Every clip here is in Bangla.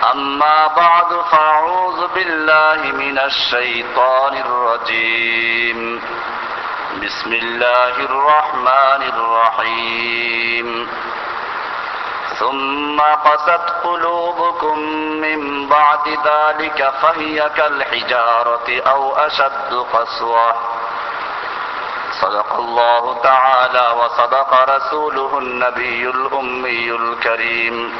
أما بعد فأعوذ بالله من الشيطان الرجيم. بسم الله الرحمن الرحيم. ثم قست قلوبكم من بعد ذلك فهي كالحجارة أو أشد قسوة. صدق الله تعالى وصدق رسوله النبي الأمي الكريم.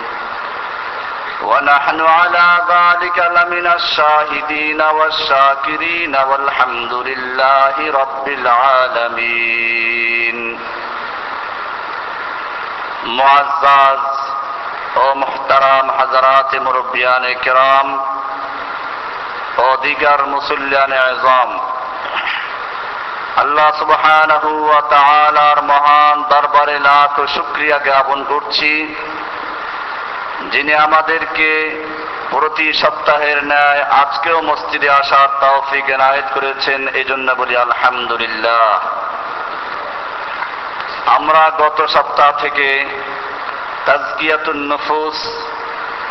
ونحن على ذلك لمن الشاهدين والشاكرين والحمد لله رب العالمين معزز ও মুহতারাম হাজারাত মুরব্বিয়ান কিরাম ও দিগার মুসল্লিয়ান আজম আল্লাহ সুবহানাহু ওয়া তাআলার মহান দরবারে লাখ শুকরিয়া জ্ঞাপন করছি যিনি আমাদেরকে প্রতি সপ্তাহের ন্যায় আজকেও মসজিদে আসার তৌফিক এনায়েত করেছেন এই জন্য বলি আলহামদুলিল্লাহ। আমরা গত সপ্তাহ থেকে তাজকিয়াতুন নফুস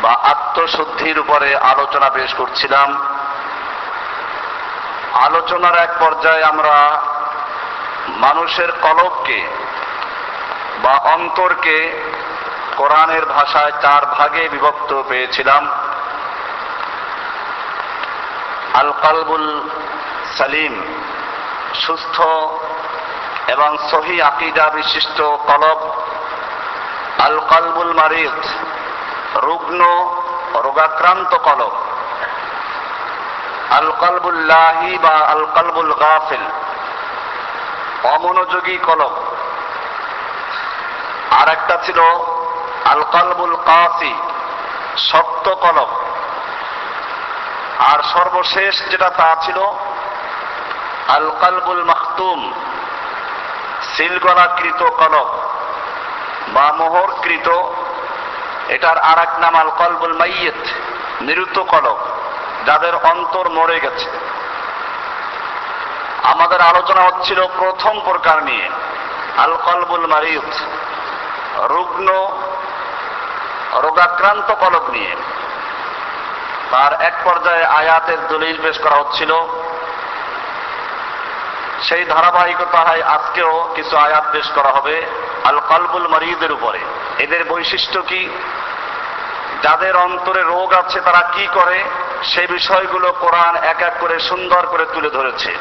বা আত্মশুদ্ধির উপরে আলোচনা পেশ করছিলাম। আলোচনার এক পর্যায়ে আমরা মানুষের কলবকে বা অন্তরকে কোরআনের ভাষায় চার ভাগে বিভক্ত পেয়েছিলাম। আল কালবুল সালিম, সুস্থ এবং সহি আকিদা বিশিষ্ট কলব। আল কালবুল মারিদ, রুগ্ন রোগাক্রান্ত কলব। আল কালবুল্লাহি বা আল কালবুল গাফিল, অমনোযোগী কলব। আর একটা ছিল আল কালবুল কাসি শক্ত কলব আর সর্বশেষ যেটা তা ছিল আল কালবুল মাখতুম সিলগলাকৃত কলব বা মোহরকৃত। এটার আর এক নাম আল কলবুল মাইয়েত, নিরুত কলব যাদের অন্তর মরে গেছে। আমাদের আলোচনা হচ্ছিল প্রথম প্রকার নিয়ে আল কলবুল মারিয়ত রুগ্ন রোগাক্রান্ত কলব নিয়ে তার এক পর্যায়ে আয়াতের দলিল পেশ করা হচ্ছিল সেই ধারাবাহিকতায় আজকেও কিছু আয়াত পেশ করা হবে আল কলবুল মারিদের উপরে এদের বৈশিষ্ট্য কি যাদের অন্তরে রোগ আছে তারা কি করে সেই বিষয়গুলো কোরআন এক এক করে সুন্দর করে তুলে ধরেছে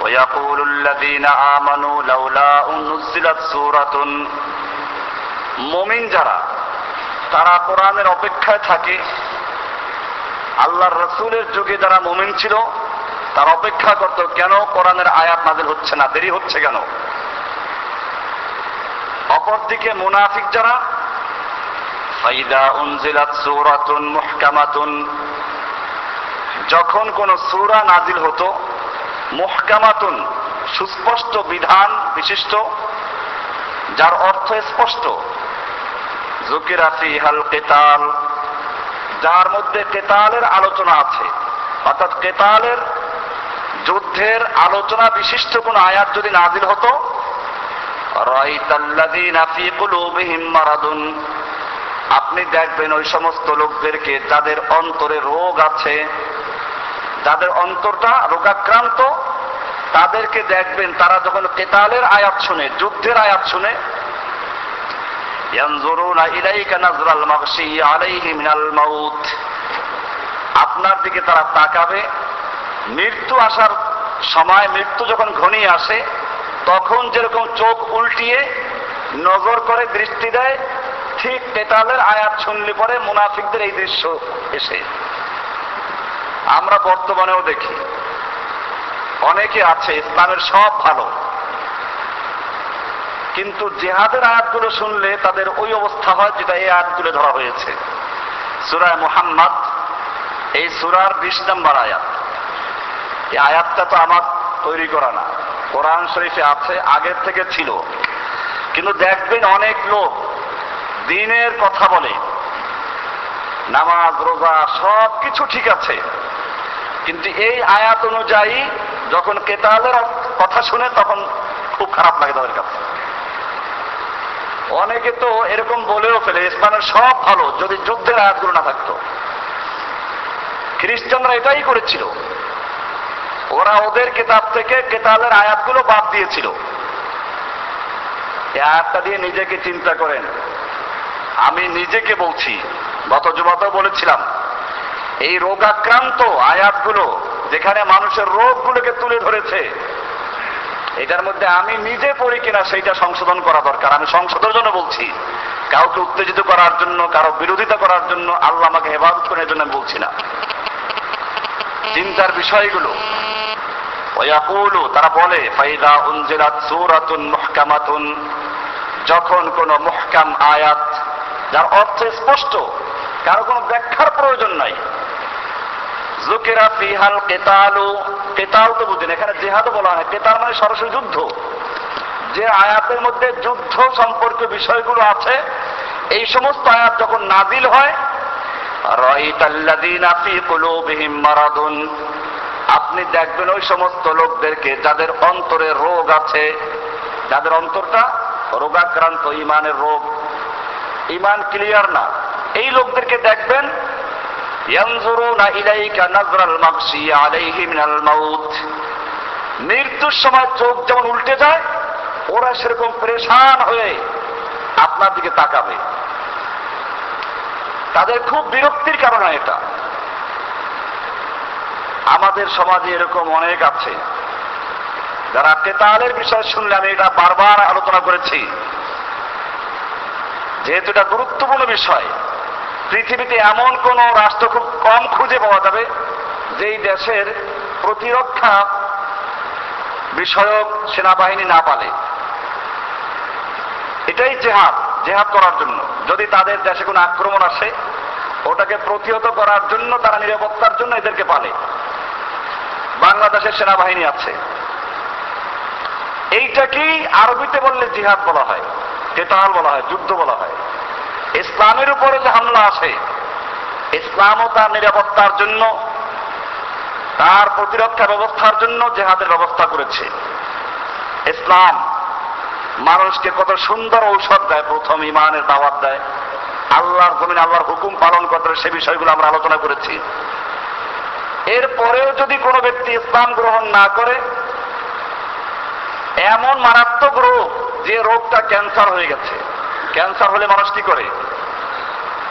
ويقول الذين آمنوا لولا نزلت سورة মুমিন যারা, তারা কোরআনের অপেক্ষায় থাকে। আল্লাহর রসুলের যুগে যারা মুমিন ছিল, তার অপেক্ষা করত, কেন কোরআনের আয়াত নাজিল হচ্ছে না, দেরি হচ্ছে কেন? অপরদিকে মুনাফিক যারা, ফাইদা উনজিলাত সূরাতুন মুহকামাতুন, যখন কোন সূরা নাজিল হতো, মুহকামাতুন, সুস্পষ্ট বিধান বিশিষ্ট যার অর্থ স্পষ্ট। কেতাল, যার মধ্যে কেতালের আলোচনা আছে। অর্থাৎ কেতালের যুদ্ধের আলোচনা বিশিষ্ট কোন আয়াত যদি নাজিল হতো আপনি দেখবেন ওই সমস্ত লোকদেরকে যাদের অন্তরে রোগ আছে, যাদের অন্তরটা রোগাক্রান্ত তাদেরকে দেখবেন, তারা যখন কেতালের আয়াত শুনে, যুদ্ধের আয়াত শুনে আপনার দিকে তারা তাকাবে, মৃত্যু আসার সময় মৃত্যু যখন ঘনিয়ে আসে, তখন যেরকম চোখ উল্টিয়ে নজর করে দৃষ্টি দেয়, ঠিক পেতালের আয়াত শুনলে পরে মুনাফিকদের এই দৃশ্য এসে। আমরা বর্তমানেও দেখি। অনেকে আছে, ইসলামের সব ভালো। কিন্তু জেহাদের আয়াতগুলো শুনলে তাদের ওই অবস্থা হয় যেটা এই আয়াত তুলে ধরা হয়েছে। সুরায় মুহাম্মদ, এই সুরার বিশ নম্বর আয়াত। এই আয়াতটা তো আমার তৈরি করা না। কোরআন শরীফে আছে, আগের থেকে ছিল। কিন্তু দেখবেন অনেক লোক দিনের কথা বলে। নামাজ, রোজা সব কিছু ঠিক আছে। কিন্তু এই আয়াত অনুযায়ী যখন কেতালের কথা শুনে তখন খুব খারাপ লাগে তাদের কাছে। অনেকে তো এরকম বলেও ফেলে ইসলামের সব ভালো, যদি যুদ্ধের আয়াতগুলো না থাকতো। খ্রিস্টানরা এটাই করেছিল। ওরা ওদের কেতাব থেকে কেতালের আয়াতগুলো বাদ দিয়েছিল। এই আয়াতটা দিয়ে নিজেকে চিন্তা করেন। আমি নিজেকে বলছি, গত জুমাতেও বলেছিলাম, এই রোগাক্রান্ত আয়াতগুলো যেখানে মানুষের রোগগুলোকে তুলে ধরেছে। এটার মধ্যে আমি নিজে পড়ি কিনা সেইটা সংশোধন করা দরকার। আমি সংশোধনের জন্য বলছি। কাউকে উত্তেজিত করার জন্য, কারও বিরোধিতা করার জন্য আল্লাহ আমাকে হেফাজত করার জন্য আমি বলছি না। চিন্তার বিষয়গুলো। ওয়াকুলু, তারা বলে, ফাইদা উনজিলাত সূরাতুন মুহকামাতুন। যখন কোন মুহকাম আয়াত, যার অর্থ স্পষ্ট, কারও কোনো ব্যাখ্যার প্রয়োজন নাই। জুকেরা ফিহাল কেতালু, কেতাল তো বুঝেন এখানে জেহাদও বলা হয় কেতাল মানে সরাসরি যুদ্ধ। যে আয়াতের মধ্যে যুদ্ধ সম্পর্কে বিষয়গুলো আছে, এই সমস্ত আয়াত যখন নাজিল হয় আপনি দেখবেন ওই সমস্ত লোকদেরকে যাদের অন্তরে রোগ আছে, যাদের অন্তরটা রোগাক্রান্ত, ইমানের রোগ। ইমান ক্লিয়ার না। এই লোকদেরকে দেখবেন ইয়ানজুরুনা ইলাইকা নাজরাল মাগশি আলাইহি মিনাল মাউত। মৃত্যুর সময় চোখ যেমন উল্টে যায়, ওরা সেরকম পরেশান হয়ে আপনার দিকে তাকাবে। তাদের খুব বিরক্তির কারণ এটা। আমাদের সমাজে এরকম অনেক আছে। যারা কেতালের বিষয় শুনলে আমি এটা বারবার আলোচনা করেছি। যেহেতু এটা গুরুত্বপূর্ণ বিষয় পৃথিবীতে এমন কোন রাষ্ট্র খুব কম খুঁজে পাওয়া যাবে, যেই দেশের প্রতিরক্ষা বিষয়ক সেনাবাহিনী না পালে। এটাই জেহাদ জেহাদ করার জন্য। যদি তাদের দেশে কোনো আক্রমণ আসে, ওটাকে প্রতিহত করার জন্য তারা নিরাপত্তার জন্য এদেরকে পালে। বাংলাদেশের সেনাবাহিনী আছে। এইটাকেই আরবিতে বললে জিহাদ বলা হয়, কেতাল বলা হয়, যুদ্ধ বলা হয়। ইসলামের উপরে যে হামলা আসে ইসলামও তার নিরাপত্তার জন্য, তার প্রতিরক্ষা ব্যবস্থার জন্য জেহাদের ব্যবস্থা করেছে। ইসলাম মানুষকে কত সুন্দর ঔষধ দেয়, প্রথম ইমানের দাওয়াত দেয়। আল্লাহর জমিন আল্লাহর হুকুম পালন করতে সে বিষয়গুলো আমরা আলোচনা করেছি। এরপরেও যদি কোনো ব্যক্তি ইসলাম গ্রহণ না করে, এমন মারাত্মক রোগ যে রোগটা ক্যান্সার হয়ে গেছে। ক্যান্সার হলে মানুষ কি করে?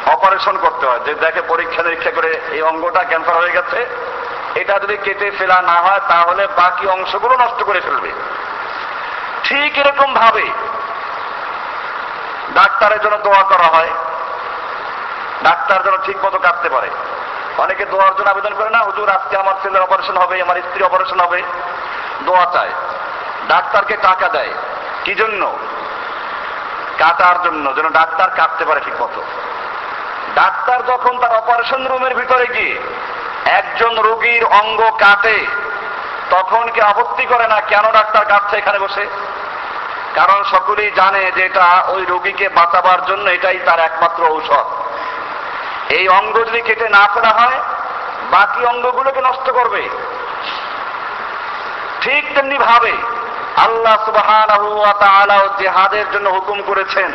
অপারেশন করতে হয়। যে দেখে পরীক্ষা নিরীক্ষা করে এই অঙ্গটা ক্যান্সার হয়ে গেছে, এটা যদি কেটে ফেলা না হয়, তাহলে বাকি অংশগুলো নষ্ট করে ফেলবে। ঠিক এরকম ভাবে ডাক্তারের জন্য দোয়া করা হয়। ডাক্তার যেন ঠিক মতো কাটতে পারে। অনেকে দোয়ার জন্য আবেদন করে না, হুজুর, আজকে আমার ছেলের অপারেশন হবে, আমার স্ত্রী অপারেশন হবে। দোয়া চায়। ডাক্তারকে টাকা দেয়। কি জন্য? কাটার জন্য, যেন ডাক্তার কাটতে পারে ঠিক মতো ডাক্তার যখন তার অপারেশন রুমের ভিতরে গিয়ে একজন রোগীর অঙ্গ কাটে, তখন কি আপত্তি করে না কেন ডাক্তার কাটছে এখানে বসে? কারণ সকলেই জানে যে এটা ওই রোগীকে বাঁচাবার জন্য এটাই তার একমাত্র ঔষধ। এই অঙ্গ যদি কেটে না ফেলা হয়, বাকি অঙ্গগুলোকে নষ্ট করবে। ঠিক তেমনি ভাবে আল্লাহ তাআলা জিহাদের জন্য হুকুম করেছেন,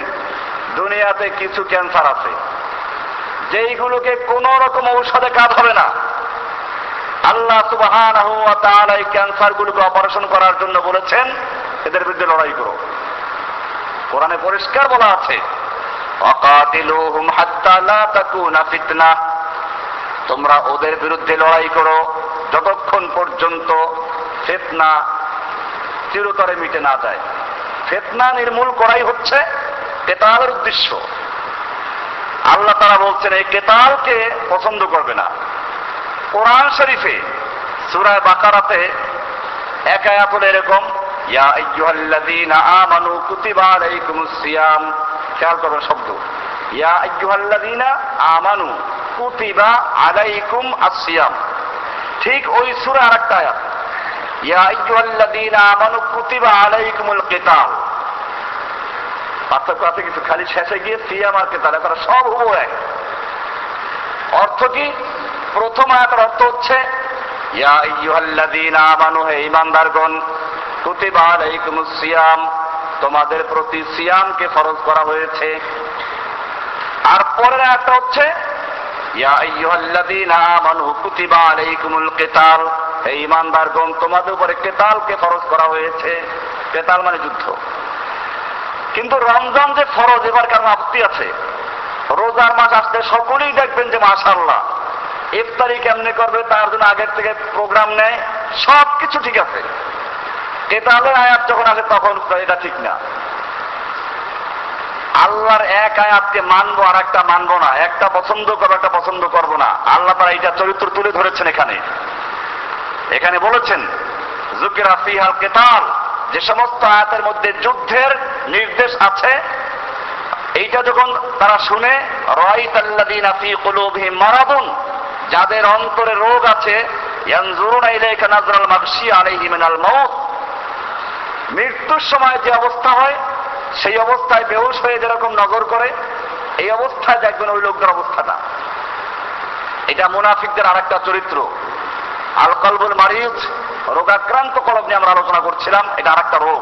দুনিয়াতে কিছু ক্যান্সার আছে। যেইগুলোকে কোন রকম ঔষধে কাজ হবে না। আল্লাহ তাআলা এই ক্যান্সারগুলোকে অপারেশন করার জন্য বলেছেন, এদের বিরুদ্ধে লড়াই করো। কোরআনে পরিষ্কার বলা আছে ফিতনা। তোমরা ওদের বিরুদ্ধে লড়াই করো, যতক্ষণ পর্যন্ত ফেতনা চিরতরে মিটে না যায়। ফেতনা নির্মূল করাই হচ্ছে কেতালের উদ্দেশ্য। আল্লাহ তারা বলছেন, এই কেতালকে পছন্দ করবে না। কোরআন শরীফে সুরায় বাকারাতে এক আয়াত এরকম, ইয়া আইয়ুহাল্লাযীনা আমানু কুতিবা আলাইকুমুস সিয়াম। খেয়াল করবেন শব্দ। ইয়া আইয়ুহাল্লাযীনা আমানু কুতিবা আলাইকুম আসিয়াম ঠিক ওই সূরা আরেকটা আয়াত, ইয়া আইয়ুহাল্লাযীনা আমানু কুতিবা আলাইকুমুল কিতাল। পার্থক্য আছে কিছু। খালি শেষে গিয়ে সিয়াম আর কেতাল তারা সব হুবো এক। অর্থ কি? প্রথম আয়াতের অর্থ হচ্ছে, ইয়া আইয়ুহাল্লাযীনা আমানু, হে ঈমানদারগণ, কুতিবা আলাইকুমুস সিয়াম, তোমাদের প্রতি সিয়ামকে ফরজ করা হয়েছে। আর পরের আয়াতটা হচ্ছে, ইয়া আইয়ুহাল্লাযীনা আমানু, কুতিবা আলাইকুমুল কিতাল, হে ঈমানদারগণ, তোমাদের উপরে কেতালকে ফরজ করা হয়েছে। কেতাল মানে যুদ্ধ। কিন্তু রমজান যে ফরজ, এবার কারণ আপত্তি আছে? রোজার মাস আসতে সকলেই দেখবেন যে মাশাল্লাহ ইফতারি কেমনে করবে, তার জন্য আগের থেকে প্রোগ্রাম নেয় সব কিছু ঠিক আছে। কেতালের আয়াত যখন আসে তখন এটা ঠিক না। আল্লাহর এক আয়াতকে মানবো আর একটা মানবো না। একটা পছন্দ করব, একটা পছন্দ করব না। আল্লাহ তারা এইটা চরিত্র তুলে ধরেছেন এখানে। এখানে বলেছেন জুকিরা ফিহাল কেতাল যে সমস্ত আয়াতের মধ্যে যুদ্ধের নির্দেশ আছে। এইটা যখন তারা শুনে মারাদুন যাদের অন্তরে রোগ আছে মৃত্যুর সময় যে অবস্থা হয়, সেই অবস্থায় বেহুশ হয়ে যেরকম নজর করে, এই অবস্থায় দেখবেন ওই লোকদের অবস্থাটা। এটা মুনাফিকদের আরেকটা চরিত্র। আল কলবুল মারিজ রোগাক্রান্ত কলব নিয়ে আমরা আলোচনা করছিলাম, এটা আরেকটা রোগ।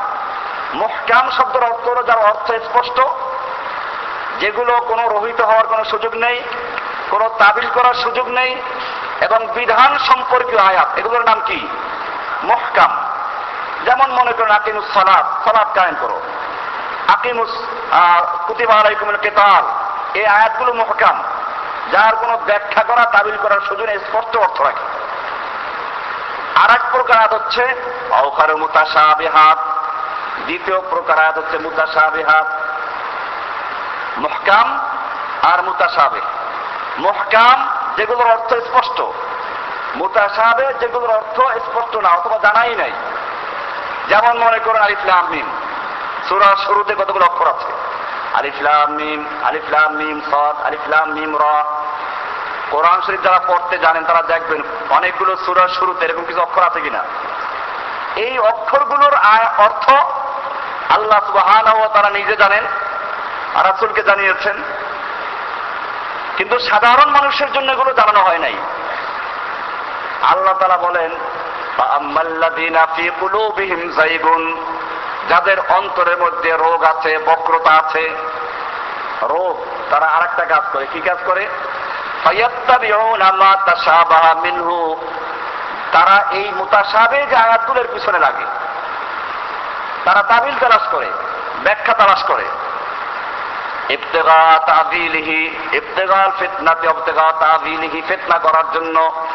মুহকাম শব্দের অর্থ হলো যার অর্থ স্পষ্ট, যেগুলো কোনো রহিত হওয়ার কোনো সুযোগ নেই, কোনো তাবিল করার সুযোগ নেই, এবং বিধান সম্পর্কীয় আয়াত, এগুলোর নাম কি? মুহকাম। যেমন মনে করুন, আকিমুস সালাদ সালাদ কায়েম করো। আকিমুস কুতিবা কেতাল, এই আয়াতগুলো মুহকাম। যার কোনো ব্যাখ্যা করা তাবিল করার সুযোগ স্পষ্ট অর্থ রাখে। আর এক প্রকার আয়াত হচ্ছে অকার মুতাসাবিহাত দ্বিতীয় প্রকার আয়াত হচ্ছে মুতাসাবিহাত মুহকাম আর মুতাসাবে মুহকাম, যেগুলোর অর্থ স্পষ্ট। মুতাসাবে যেগুলোর অর্থ স্পষ্ট না, অথবা জানাই নাই। যেমন মনে করুন আলিফলাম মিম। সুরার শুরুতে কতগুলো অক্ষর আছে? আলিফলাম মিম আলিফলাম মিম, সদ আলিফলাম মিম, র। কোরআন শরীফ যারা পড়তে জানেন, তারা দেখবেন অনেকগুলো সুরার শুরুতে এরকম কিছু অক্ষর আছে কিনা। এই অক্ষরগুলোর অর্থ আল্লাহ সুবাহান তারা নিজে জানেন রাসুলকে জানিয়েছেন। কিন্তু সাধারণ মানুষের জন্য এগুলো জানানো হয় নাই। আল্লাহ তারা বলেন যাদের অন্তরের মধ্যে রোগ আছে, বক্রতা আছে, রোগ, তারা আর একটা কাজ করে। কি কাজ করে? তারা এই মুতাসাবে যে আয়াতগুলোর পিছনে লাগে। তারা তাবিল তালাশ করে, ব্যাখ্যা তালাশ করে। ইবতেগা তাবিলিহি ইবতেগাল ফিতনাতে ইবতেগা তাবিলিহি ফিতনা করার জন্য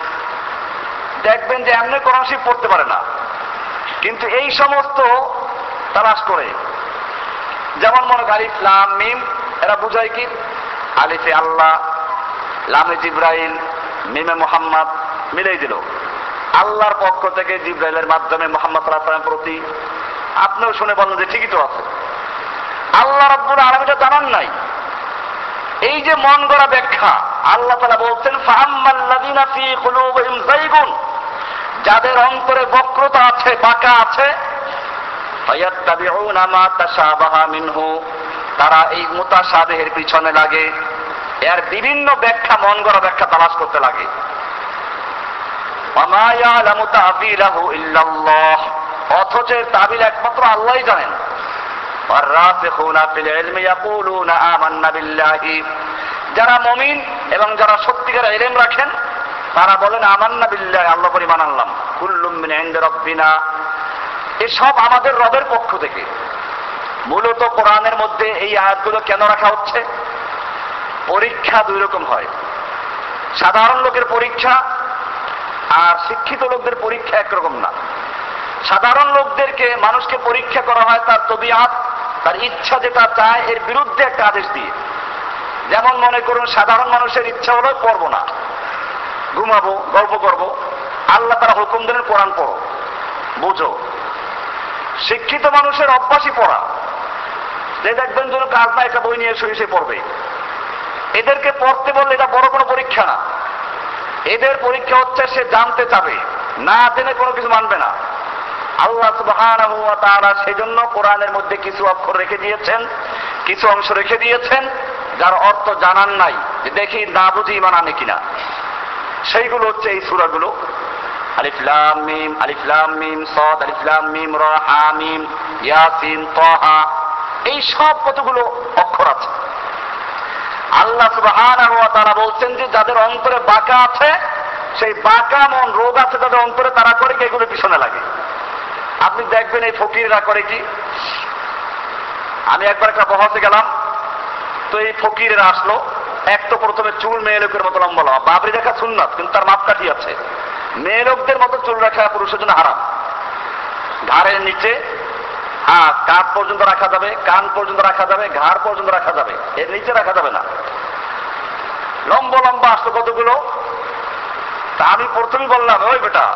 দেখবেন যে এমনি কোরআন শরীফ পড়তে পারে না। কিন্তু এই সমস্ত তালাশ করে। যেমন মনে করি ইসলাম মিম, এরা বুঝায় কি? আলিফে আল্লাহ, লামে জিব্রাইল, মিমে মোহাম্মদ, মিলেই দিল। আল্লাহর পক্ষ থেকে জিব্রাইলের মাধ্যমে মোহাম্মদ সাল্লাহ প্রতি আপনিও শুনে বলেন যে ঠিকই তো আছে। আল্লাহ রব্বুল আলমীটা জানান নাই। এই যে মন গড়া ব্যাখ্যা, আল্লাহ তালা বলছেন ফাহাম্মাল্লাদিনা ফি কুলুবহিম যায়গুন যাদের অন্তরে বক্রতা আছে, বাঁকা আছে মা তাশাবাহা মিনহু, তারা এই মুতাশাবিহের পিছনে লাগে। এর বিভিন্ন ব্যাখ্যা, মন গড়া ব্যাখ্যা তালাশ করতে লাগে। ওয়া লামুতা ইয়ালামু ইল্লাল্লাহ অথচ এর তাবিল একমাত্র আল্লাহ জানেন। যারা মমিন এবং যারা সত্যিকার এলেম রাখেন, তারা বলেন, আমান্না বিল্লাহ, আল্লাহ পরিমাণ আনলাম। কুল্লুমিন রব্বিনা। এসব আমাদের রবের পক্ষ থেকে। মূলত কোরআনের মধ্যে এই আয়াতগুলো কেন রাখা হচ্ছে? পরীক্ষা দুই রকম হয়। সাধারণ লোকের পরীক্ষা আর শিক্ষিত লোকদের পরীক্ষা একরকম না। সাধারণ লোকদেরকে মানুষকে পরীক্ষা করা হয় তার তবিয়াত, তার ইচ্ছা যেটা চায়, এর বিরুদ্ধে একটা আদেশ দিয়ে। যেমন মনে করুন, সাধারণ মানুষের ইচ্ছা হলো পড়ব না। ঘুমাবো, গল্প করব। আল্লাহ তারা হুকুম দিলেন, কোরআন পড়ো। বুঝো। শিক্ষিত মানুষের অভ্যাসই পড়া। যে দেখবেন যেন কাজ না একটা বই নিয়ে শুয়ে সে পড়বে। এদেরকে পড়তে বললে এটা বড় কোনো পরীক্ষা না। এদের পরীক্ষা হচ্ছে সে জানতে চাবে। না জেনে কোনো কিছু মানবে না। আল্লাহ তাআলা সেজন্য কোরআনের মধ্যে কিছু অক্ষর রেখে দিয়েছেন, কিছু অংশ রেখে দিয়েছেন, যার অর্থ জানান নাই যে দেখি না বুঝি ইমান আনে কিনা। সেইগুলো হচ্ছে এই সূরাগুলো। আলিফ লাম মিম, আলিফ লাম মিম, সাদ, আলিফ লাম মিম, রা মিম, ইয়াসিন তাহা এই সব কতগুলো অক্ষর আছে। আল্লাহ সুবহানাহু ওয়া তাআলা বলছেন যে যাদের অন্তরে বাঁকা আছে, সেই বাঁকা মন, রোগ আছে তাদের অন্তরে তারা করে এগুলো পিছনে লাগে। আপনি দেখবেন এই ফকিররা করে কি? আমি একবার একটা বহাসে গেলাম, তো এই ফকিরেরা আসলো, এক তো প্রথমে চুল মেয়ে লোকের মতো লম্বা লম্বা বাবরি দেখা সুন্নাত, কিন্তু তার মাপকাঠি আছে। মেয়ে লোকদের মতো চুল রাখা পুরুষের জন্য হারাম। ঘাড়ের নিচে হ্যাঁ কাঁধ পর্যন্ত রাখা যাবে, কান পর্যন্ত রাখা যাবে, ঘাড় পর্যন্ত রাখা যাবে, এর নিচে রাখা যাবে না। লম্বা লম্বা আসতো কতগুলো? তা আমি প্রথমেই বললাম, ওই বেটা,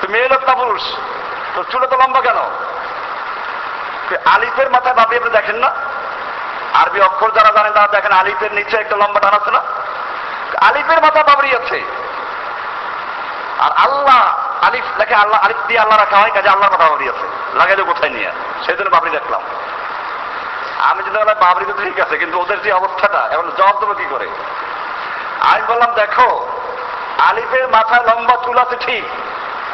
তুই মেয়ে লোক না পুরুষ? তোর চুলে তো লম্বা কেন? আলিফের মাথায় ভাবি আপনি দেখেন না? আরবি অক্ষর যারা জানেন তারা দেখেন আলিফের নিচে একটা লম্বা টান আছে না? আলিফের মাথা বাবরি আছে আর আল্লাহ আলিফ লেখে আল্লাহ, আলিফ দিয়ে আল্লাহ রাখা হয়, কাজে আল্লাহর মাথা বাবরি আছে লাগাইলে কোথায় নিয়ে? সেই জন্য বাবরি দেখলাম। আমি যদি বললাম বাবরি তো ঠিক আছে, কিন্তু ওদের যে অবস্থাটা, এখন জবাব দেবো কি করে? আমি বললাম, দেখো, আলিফের মাথায় লম্বা চুল আছে ঠিক,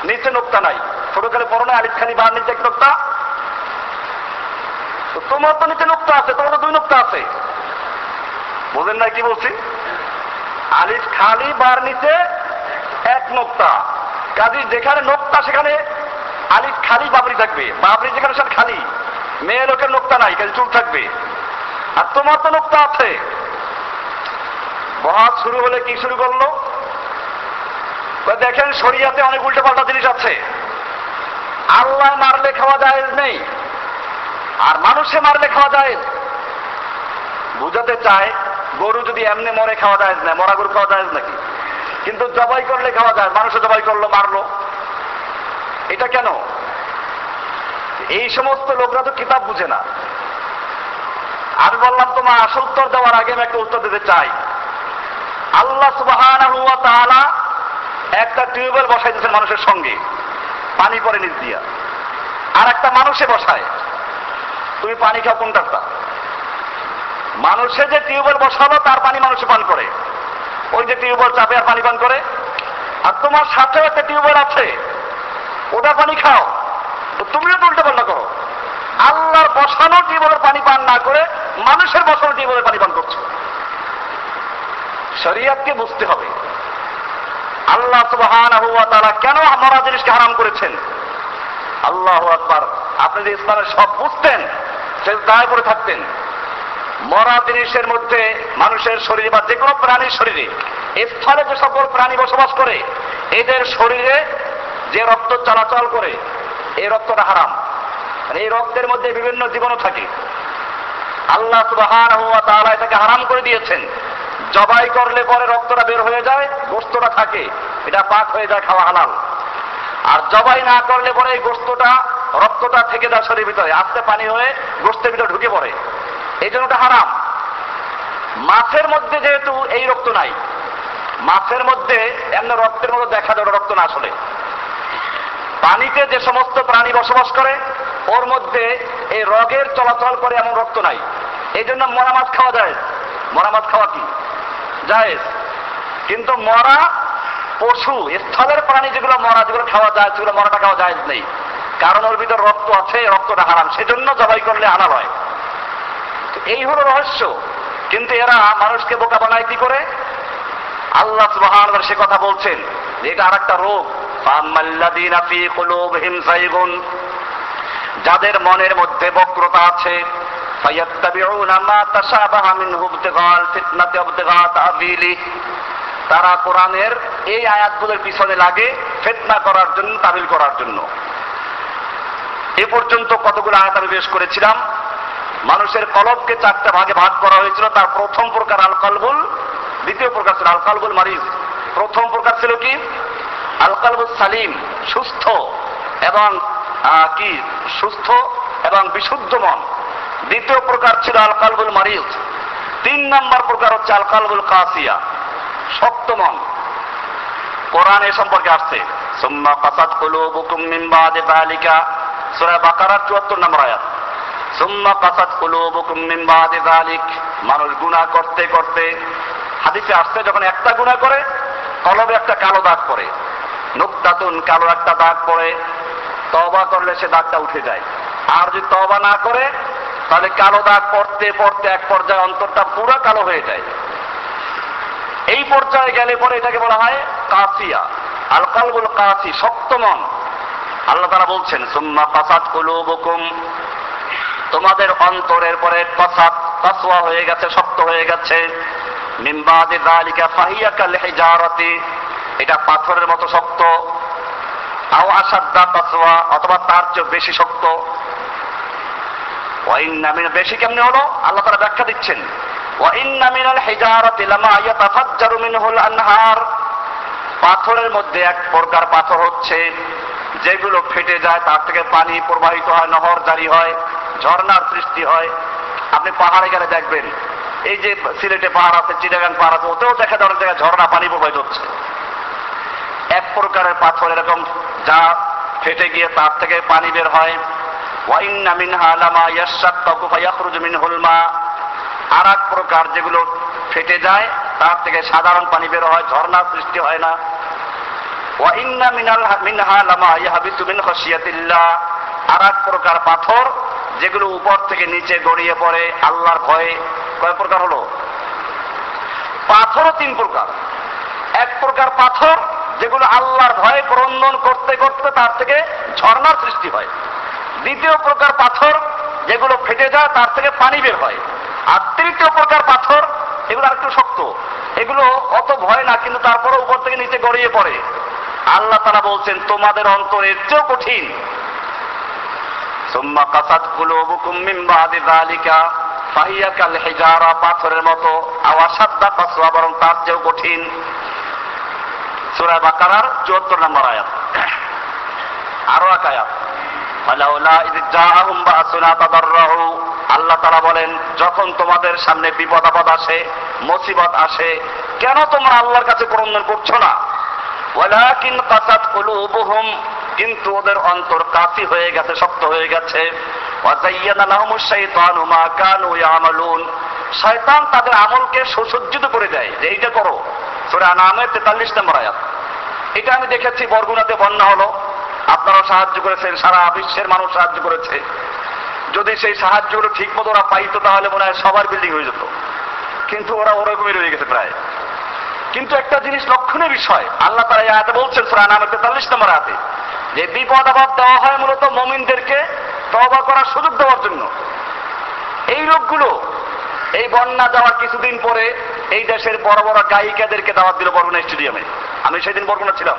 নিচে নোক্তা নাই। ছোটকালে পড়ো না আলিফ খালি বার নিচে এক নোক্তা। তোমার তো নিচে নোক্তা আছে, তোমার তো দুই নোক্তা আছে। বোঝেন না কি বলছি? আলিফ খালি বার নিচে এক নোক্তা। কাজী যেখানে নোক্তা, সেখানে আলিফ খালি বাবরি থাকবে। বাবরি যেখানে, সেখানে খালি। মেয়ে লোকের নোক্তা নাই, কাজে চুল থাকবে। আর তোমার তো নোক্তা আছে। বহাত শুরু হলে কি শুরু করল? দেখেন, শরিয়াতে অনেক উল্টো পাল্টা জিনিস আছে। আল্লাহ মারলে খাওয়া যায় নেই। আর মানুষে মারলে খাওয়া যায় বুঝাতে চায় গরু যদি এমনি মরে খাওয়া যায় না, মরা গরু খাওয়া যায় নাকি? কিন্তু জবাই করলে খাওয়া যায় মানুষে জবাই করল, মারলো। এটা কেন? এই সমস্ত লোকরা তো কিতাব বুঝে না। আমি বললাম, তোমার আসল উত্তর দেওয়ার আগে আমি একটা উত্তর দিতে চাই। আল্লাহ তাআলা একটা টিউবওয়েল বসাই দিয়েছেন মানুষের সঙ্গে। পানি পরে নিচ দিয়া। আর একটা মানুষে বসায়। তুমি পানি খাও কোনটা মানুষে যে টিউবওয়েল বসালো তার পানি মানুষে পান করে। ওই যে টিউবওয়েল চাপে আর পানি পান করে। আর তোমার সাথেও একটা টিউবওয়েল আছে। ওটা পানি খাও। তো তুমিও উল্টো পাল্টা করো। আল্লাহর বসানো টিউবওয়েলের পানি পান না করে মানুষের বসানো টিউবওয়েলের পানি পান করছ। শরিয়াতকে বুঝতে হবে। আল্লাহ সুবহানাহু কেন মরা জিনিসকে হারাম করেছেন? আল্লাহু আকবার। আপনি যে ইসলামের সব বুঝতেন, সে দায় করে থাকতেন। মরা জিনিসের মধ্যে মানুষের শরীরে বা যে কোনো প্রাণীর শরীরে স্থলে যে সকল প্রাণী বসবাস করে, এদের শরীরে যে রক্ত চলাচল করে এই রক্তটা হারাম। মানে এই রক্তের মধ্যে বিভিন্ন জীবাণু থাকে। আল্লাহ সুবহানাহু ওয়া তাআলা এটাকে হারাম করে দিয়েছেন। জবাই করলে পরে রক্তটা বের হয়ে যায় গোস্তটা থাকে। এটা পাক হয়ে যায়, খাওয়া হালাল। আর জবাই না করলে পরে এই গোস্তটা রক্তটা থেকে যায় শরীরের ভিতরে, আস্তে পানি হয়ে গোস্তের ভিতরে ঢুকে পড়ে। এই জন্য ওটা হারাম। মাছের মধ্যে যেহেতু এই রক্ত নাই, মাছের মধ্যে এমন রক্তের মতো দেখা যায় রক্ত না আসলে। পানিতে যে সমস্ত প্রাণী বসবাস করে, ওর মধ্যে এই রগের চলাচল করে এমন রক্ত নাই। এই জন্য মরা মাছ খাওয়া যায়। মরা মাছ খাওয়া কি? জায়েজ। কিন্তু মরা পশু স্থলের প্রাণী যেগুলো মরা, যেগুলো খাওয়া যায়, সেগুলো মরাটা খাওয়া যায় নেই। কারণ ওর ভিতরে রক্ত আছে রক্তটা হারাম। সেজন্য জবাই করলে হালাল হয় তো এই হলো রহস্য। কিন্তু এরা মানুষকে বোকা বানায় কি করে? আল্লাহ সুবহান সে কথা বলছেন। এটা আর একটা রোগ যাদের মনের মধ্যে বক্রতা আছে তাশাবাহা মিনহু ইবতিগাল ফিতনাতি ইবতিগা তাবিলি তারা কোরআনের এই আয়াতগুলোর পিছনে লাগে ফিতনা করার জন্য তামিল করার জন্য। এ পর্যন্ত কতগুলো আয়াত আমি পেশ করেছিলাম? মানুষের কলবকে চারটা ভাগে ভাগ করা হয়েছিল। তার প্রথম প্রকার আল কলবুল দ্বিতীয় প্রকার ছিল আল কলবুল মারিজ। প্রথম প্রকার ছিল কি? আল কলবুল সালিম, সুস্থ এবং কি? সুস্থ এবং বিশুদ্ধ মন। দ্বিতীয় প্রকার ছিল আল কলবুল মারিজ। তিন নম্বর প্রকার হচ্ছে আল কলবুল কাসিয়া। শক্ত মন কোরআন এ সম্পর্কে আসছে। সুম্মা কাসাত কুলুবুকুম মিন বাদি যালিকা। সূরা বাকারা 74 নম্বর আয়াত। সুম্মা কাসাত কুলুবুকুম মিন বাদি যালিক। মানুষ গুনাহ করতে করতে হাদিসে আসছে, যখন একটা গুনাহ করে, কলবে একটা কালো দাগ পড়ে। নুকতাতুন কালো একটা দাগ পড়ে। তওবা করলে সে দাগটা উঠে যায়। আর যদি তওবা না করে, তাহলে কালো দাগ পড়তে পড়তে এক পর্যায়ে অন্তরটা পুরো কালো হয়ে যায়। এই পর্যায়ে গেলে পরে এটাকে বলা হয় কাসিয়া আল কালবুল কাসি শক্ত মন। আল্লাহ তারা বলছেন, সুম্মা কাসাত কুলুবুকুম। তোমাদের অন্তরের পরে কসাত কাসওয়া হয়ে গেছে, শক্ত হয়ে গেছে। মিম্বাদি যালিকা ফাহিয়া কাল এটা পাথরের মতো শক্ত। আও আসাদ্দা কাসওয়া অথবা তার চেয়ে বেশি শক্ত। ওয়াইন্না মিন, বেশি কেমনে হলো? আল্লাহ তারা ব্যাখ্যা দিচ্ছেন। পাথরের মধ্যে এক প্রকার পাথর হচ্ছে, যেগুলো ফেটে যায়, তার থেকে পানি প্রবাহিত হয়, নহর জারি হয়, ঝর্ণার সৃষ্টি হয়। আপনি পাহাড়ে গেলে দেখবেন, এই যে সিলেটে পাহাড় আছে, চিটাগাং পাহাড় আছে, ওতেও দেখা যায় অনেক জায়গায় ঝর্ণা পানি প্রবাহিত হচ্ছে। এক প্রকারের পাথর এরকম, যা ফেটে গিয়ে তার থেকে পানি বের হয়। ওয়াইন্না মিনহা লামা ইয়াশাক্কাকু ফায়াখরুজু মিনহুল আর এক প্রকার যেগুলো ফেটে যায়, তার থেকে সাধারণ পানি বের হয়, ঝর্ণার সৃষ্টি হয় না। ওয়াইন্না মিনাল মিনহা লামা ইয়াহবিতু মিন খাশিয়াতিল্লাহ। আর এক প্রকার পাথর যেগুলো উপর থেকে নিচে গড়িয়ে পড়ে, আল্লাহর ভয়ে। কয় প্রকার হলো? পাথরও তিন প্রকার। এক প্রকার পাথর যেগুলো আল্লাহর ভয়ে ক্রন্দন করতে করতে তার থেকে ঝর্ণার সৃষ্টি হয়। দ্বিতীয় প্রকার পাথর যেগুলো ফেটে যায়, তার থেকে পানি বের হয়। তৃতীয় প্রকার পাথর, এগুলো আর একটু শক্ত। এগুলো অত ভয় না, কিন্তু তারপরে উপর থেকে নিচে গড়িয়ে পড়ে। আল্লাহ তারা বলছেন, তোমাদের অন্তরের চেয়েও কঠিন। কাসাত কাল পাথরের মতো। কাসওয়া, বরং তার চেয়েও কঠিন। সূরা বাকারার 74 নম্বর আয়াত। আরও এক আয়াত। তাদাররাহু আল্লাহ তাআলা বলেন, যখন তোমাদের সামনে বিপদ আপদ আসে, মুসিবত আসে, কেন তোমরা আল্লাহর কাছে ক্রন্দন করছ না? ওয়ালাকিন কাসাত কিন্তু ওদের অন্তর কাসি হয়ে গেছে, শক্ত হয়ে গেছে। শয়তান তাদের আমলকে সুসজ্জিত করে দেয়। যে এইটা করো, সূরা আনামের 43 নম্বর আয়াত। এটা আমি দেখেছি, বরগুনাতে বন্যা হলো। আপনারা সাহায্য করেছেন, সারা বিশ্বের মানুষ সাহায্য করেছে। যদি সেই সাহায্যগুলো ঠিক মতো ওরা পাইতো, তাহলে মনে হয় সবার বিল্ডিং হয়ে যেত। কিন্তু ওরা ওরকমই রয়ে গেছে প্রায়। কিন্তু একটা জিনিস লক্ষণীয় বিষয়, আল্লাহ তারা এই আয়াতে বলছেন সুরান আমার তেতাল্লিশ নম্বর হাতে যে বিপদ আপদ দেওয়া হয় মূলত মমিনদেরকে তবা করার সুযোগ দেওয়ার জন্য। এই লোকগুলো, এই বন্যা যাওয়ার কিছুদিন পরে এই দেশের বড় বড় গায়িকাদেরকে দাওয়াত দিল বরগুনা স্টেডিয়ামে। আমি সেদিন বরগুনা ছিলাম।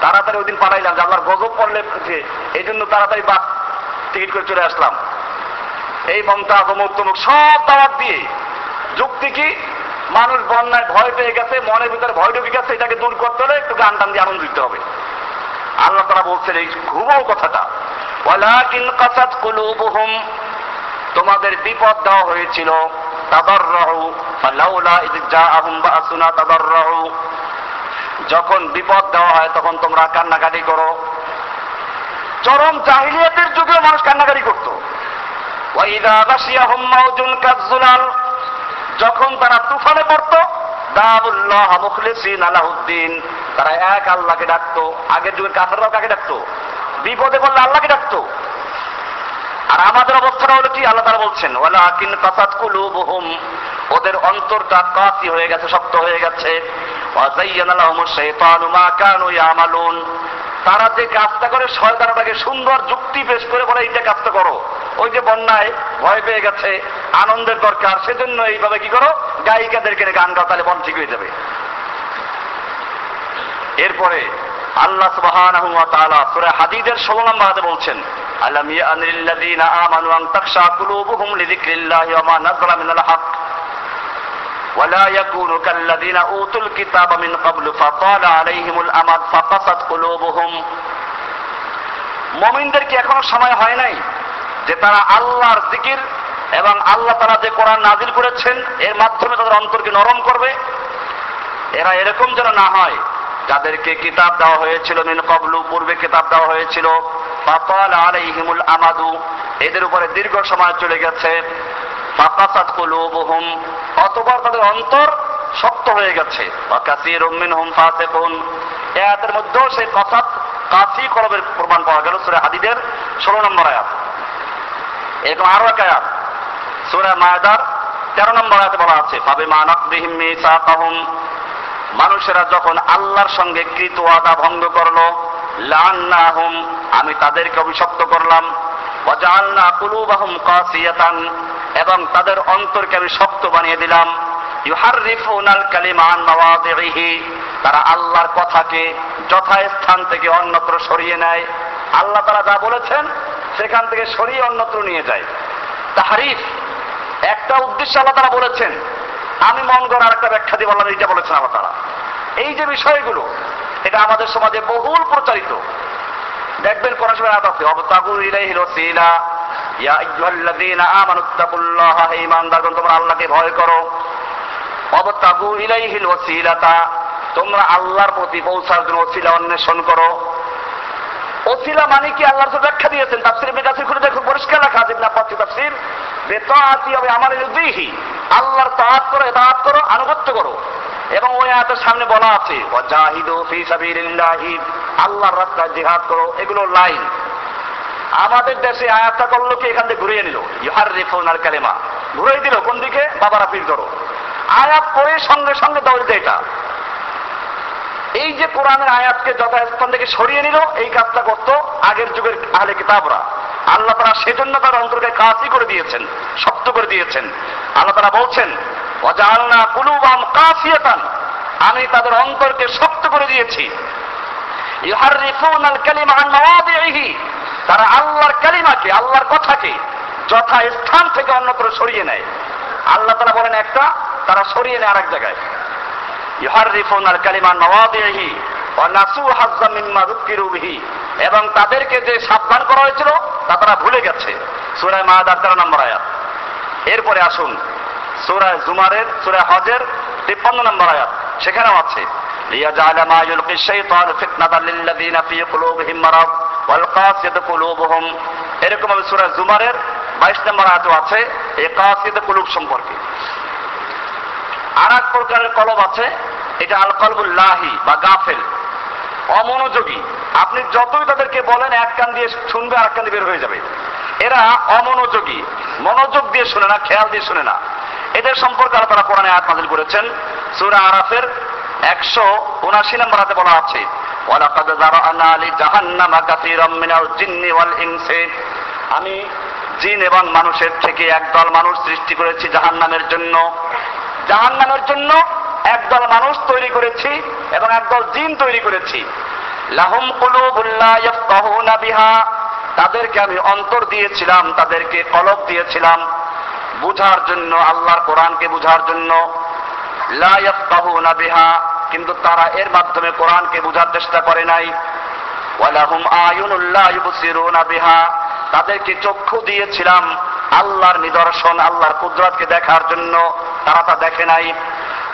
তাড়াতাড়ি ওই দিন পাঠাইলাম যে, আল্লাহর গজব পড়লে এই জন্য তাড়াতাড়ি বাস টিকিট করে চলে আসলাম। এই মমতা অমুক তমুক সব দাওয়াত দিয়ে। যুক্তি কি? মানুষ বন্যায় ভয় পেয়ে গেছে, মনের ভিতরে ভয় ঢুকে গেছে, এটাকে দূর করতে হলে একটু গান টান দিয়ে আনন্দ দিতে হবে। আল্লাহ তারা বলছেন এই ঘুমাও কথাটা। ওয়ালাকিন কাসাত কুলুবুহুম, তোমাদের বিপদ দেওয়া হয়েছিল। তাদাররাহু ফালাউলা ইয জাআহুম বাসুনা তাদাররাহু যখন বিপদ দেওয়া হয়, তখন তোমরা কান্নাকাটি করো। চরম জাহিলিয়াতের যুগে মানুষ কান্নাকাটি করত। যখন তারা তুফানে পড়ত, দাবুল্লাহ মুখলিসিন আলাউদ্দিন তারা এক আল্লাহকে ডাকতো, আগের যুগের কাফেররাও কাকে ডাকতো? বিপদে পড়লে আল্লাহকে ডাকতো। আর আমাদের অবস্থাটা হলো কি? আল্লাহ তারা বলছেন ওয়ালা কিন কাসাত কুলুবুহুম ওদের অন্তরটা কাসি হয়ে গেছে, শক্ত হয়ে গেছে। ওয়াজাইয়ানা লাহুমুশ শাইতানু মা কানু ইয়ামালুন। তারা যে কাজটা করে শয়তানটাকে সুন্দর যুক্তি পেশ করে বলে, এইটা কাজটা করো। ওই যে বন্যায় ভয় পেয়ে গেছে, আনন্দের দরকার, সেজন্য এইভাবে কি করো, গায়িকাদেরকে গান গাও তাহলে বন ঠিক হয়ে যাবে। এরপরে আল্লাহ সূরা হাদীদের 16 নম্বর আয়াতে বলছেন, আলাম ইয়ানিল্লাযীনা আমানু তাখশা কুলুবুহুম ওয়া মা মিনাল হক ولا يكونوا كالذين اوتوا الكتاب من قبل فطال عليهم الامد فقست قلوبهم মুমিনদের কি এখনো সময় হয় নাই যে তারা আল্লাহর জিকির এবং আল্লাহ তারা যে কোরআন নাজিল করেছেন এর মাধ্যমে তাদের অন্তরকে নরম করবে এরা এরকম যেন না হয় যাদেরকে কিতাব দেওয়া হয়েছিল মিন কবলু পূর্বে কিতাব দেওয়া হয়েছিল ফাতাল আলাইহিমুল আমাদু এদের উপরে দীর্ঘ সময় চলে গেছে ফাকাসাত কুলুবুহুম, অতঃপর তাদের অন্তর শক্ত হয়ে গেছে। ওয়া কাসীরুম মিনহুম ফাসিকুন। আয়াতের মধ্যেও সেই কাসাত, কাসি কলবের প্রমাণ পাওয়া গেল, সূরা হাদিদের 16 নম্বর আয়াত। এরকম আরও এক আয়াত, সূরা মায়দার 13 নম্বর আয়াতে বলা আছে ফাবে মা নাকদিহিম মিসাকাহুম। মানুষেরা যখন আল্লাহর সঙ্গে কৃত আদা ভঙ্গ করল লান্নাহুম আমি তাদেরকে অভিশপ্ত করলাম। ওয়াজআলনা কুলুবাহুম কাসিয়াতান। এবং তাদের অন্তরকে আমি শক্ত বানিয়ে দিলাম। ইউহাররিফুনাল কালিমা আন মাওয়াদিহি তারা আল্লাহর কথাকে যথাস্থান থেকে অন্যত্র সরিয়ে নেয়। আল্লাহ তারা যা বলেছেন, সেখান থেকে সরিয়ে অন্যত্র নিয়ে যায়। তাহারিফ, একটা উদ্দেশ্য আল্লাহ তারা বলেছেন। আমি মন গড় আর একটা ব্যাখ্যা দিয়ে বললাম, এইটা বলেছেন আল্লাহ তারা এই যে বিষয়গুলো, এটা আমাদের সমাজে বহুল প্রচারিত। দেখবেন কোন সময় আয়াত আছে অবতাগু ইলাইহিল ওয়াসিলা ইয়া আইয়ুহাল্লাযীনা আমানু তাকুল্লাহা হে ঈমানদারগণ, তোমরা আল্লাহকে ভয় করো। অবতাগু ইলাইহিল ওয়াসিলাতা, তোমরা আল্লাহর প্রতি পৌঁছার জন্য ওসিলা অন্বেষণ করো। ওসিলা মানে কি? আল্লাহর তো ব্যাখ্যা দিয়েছেন। তাফসির ইবনে কাসির খুলে দেখো পরিষ্কার লেখা আছে ইবনে আব্বাস তাফসির। বেতাআতি হবে আমার ইউদিহি আল্লাহর তাআত করো ইতাআত করো, আনুগত্য করো। এবং ওই আয়াতের সামনে বলা আছে ওয়াজাহিদু ফি সাবিলিল্লাহি, আল্লাহর রাস্তায় জিহাদ করো। এগুলো লাইন। আমাদের দেশে আয়াতটা করল কি? এখান থেকে ঘুরিয়ে নিল। ইহার রিফুন আর কালেমা। ঘুরিয়ে দিল, কোন দিকে? বাবারা পীর ধরো। আয়াত করে সঙ্গে সঙ্গে দেয় এটা। এই যে কোরআনের আয়াতকে যথাস্থান থেকে সরিয়ে নিল, এই কাজটা করতো আগের যুগের আহলে কিতাবরা। আল্লাহ তারা সেজন্য তার অন্তরকে কাজই করে দিয়েছেন, শক্ত করে দিয়েছেন। আল্লাহ তারা বলছেন অজালনা কুলুবাম কাসিয়াতান আমি তাদের অন্তরকে শক্ত করে দিয়েছি। ইহার ইউহাররিফুনাল কালিমা আন তারা আল্লাহর কালিমাকে, আল্লাহর কথাকে যথা স্থান থেকে অন্যত্র সরিয়ে নেয়। আল্লাহ তারা বলেন একটা, তারা সরিয়ে নেয় আরেক জায়গায়। ইউহাররিফুনাল কালিমা মাওয়াদিহি ওয়া নাসু হাজ্জাম মিম্মা যুকিরু বিহি। এবং তাদেরকে যে সাবধান করা হয়েছিল, তা তারা ভুলে গেছে। সূরা মাআদার 13 নম্বর আয়াত। এরপরে আসুন, সূরা জুমারের, সূরা হজের 53 নম্বর আয়াত। সেখানেও আছে লিয়াজাল মা ইউলকি শাইতান ফিতনাতাল লিল্লাযিনা ফি কুলুবিহিম মারাদ এরকম ভাবে সূরা জুমারের 22 নম্বর আয়াতও আছে, এই কাসিয়াত কুলুব সম্পর্কে। আর এক প্রকারের কলব আছে, এটা আল কলবুল্লাহি বা গাফেল। অমনোযোগী। আপনি যতই তাদেরকে বলেন, এক কান দিয়ে শুনবে আর এক কান দিয়ে বের হয়ে যাবে। এরা অমনোযোগী। মনোযোগ দিয়ে শুনে না, খেয়াল দিয়ে শুনে না। এদের সম্পর্কে আল্লাহ তারা কোরআনে আয়াত নাজিল করেছেন। সূরা আরাফের একশো উনাশি নম্বর হাতে বলা আছে ওয়ালাকাদ যারানা লি জাহান্নামা কাসীরাম মিনাল আমি জিন এবং মানুষের থেকে একদল মানুষ সৃষ্টি করেছি জাহান্নামের জন্য। জাহান্নামের জন্য একদল মানুষ তৈরি করেছি এবং একদল জিন তৈরি করেছি। লাহুম কুলুবুল্লা ইয়াফকাহুনা বিহা। তাদেরকে আমি অন্তর দিয়েছিলাম, তাদেরকে কলব দিয়েছিলাম বুঝার জন্য, আল্লাহর কোরআনকে বুঝার জন্য। লা ইয়াফকাহুনা বিহা। কিন্তু তারা এর মাধ্যমে কোরআনকে বোঝার চেষ্টা করে নাই। ওয়ালাহুম আয়ুনুল্লাহ ইউবসিরুনা বিহা। তাদেরকে চক্ষু দিয়েছিলাম আল্লাহর নিদর্শন, আল্লাহর কুদরতকে দেখার জন্য। তারা তা দেখে নাই।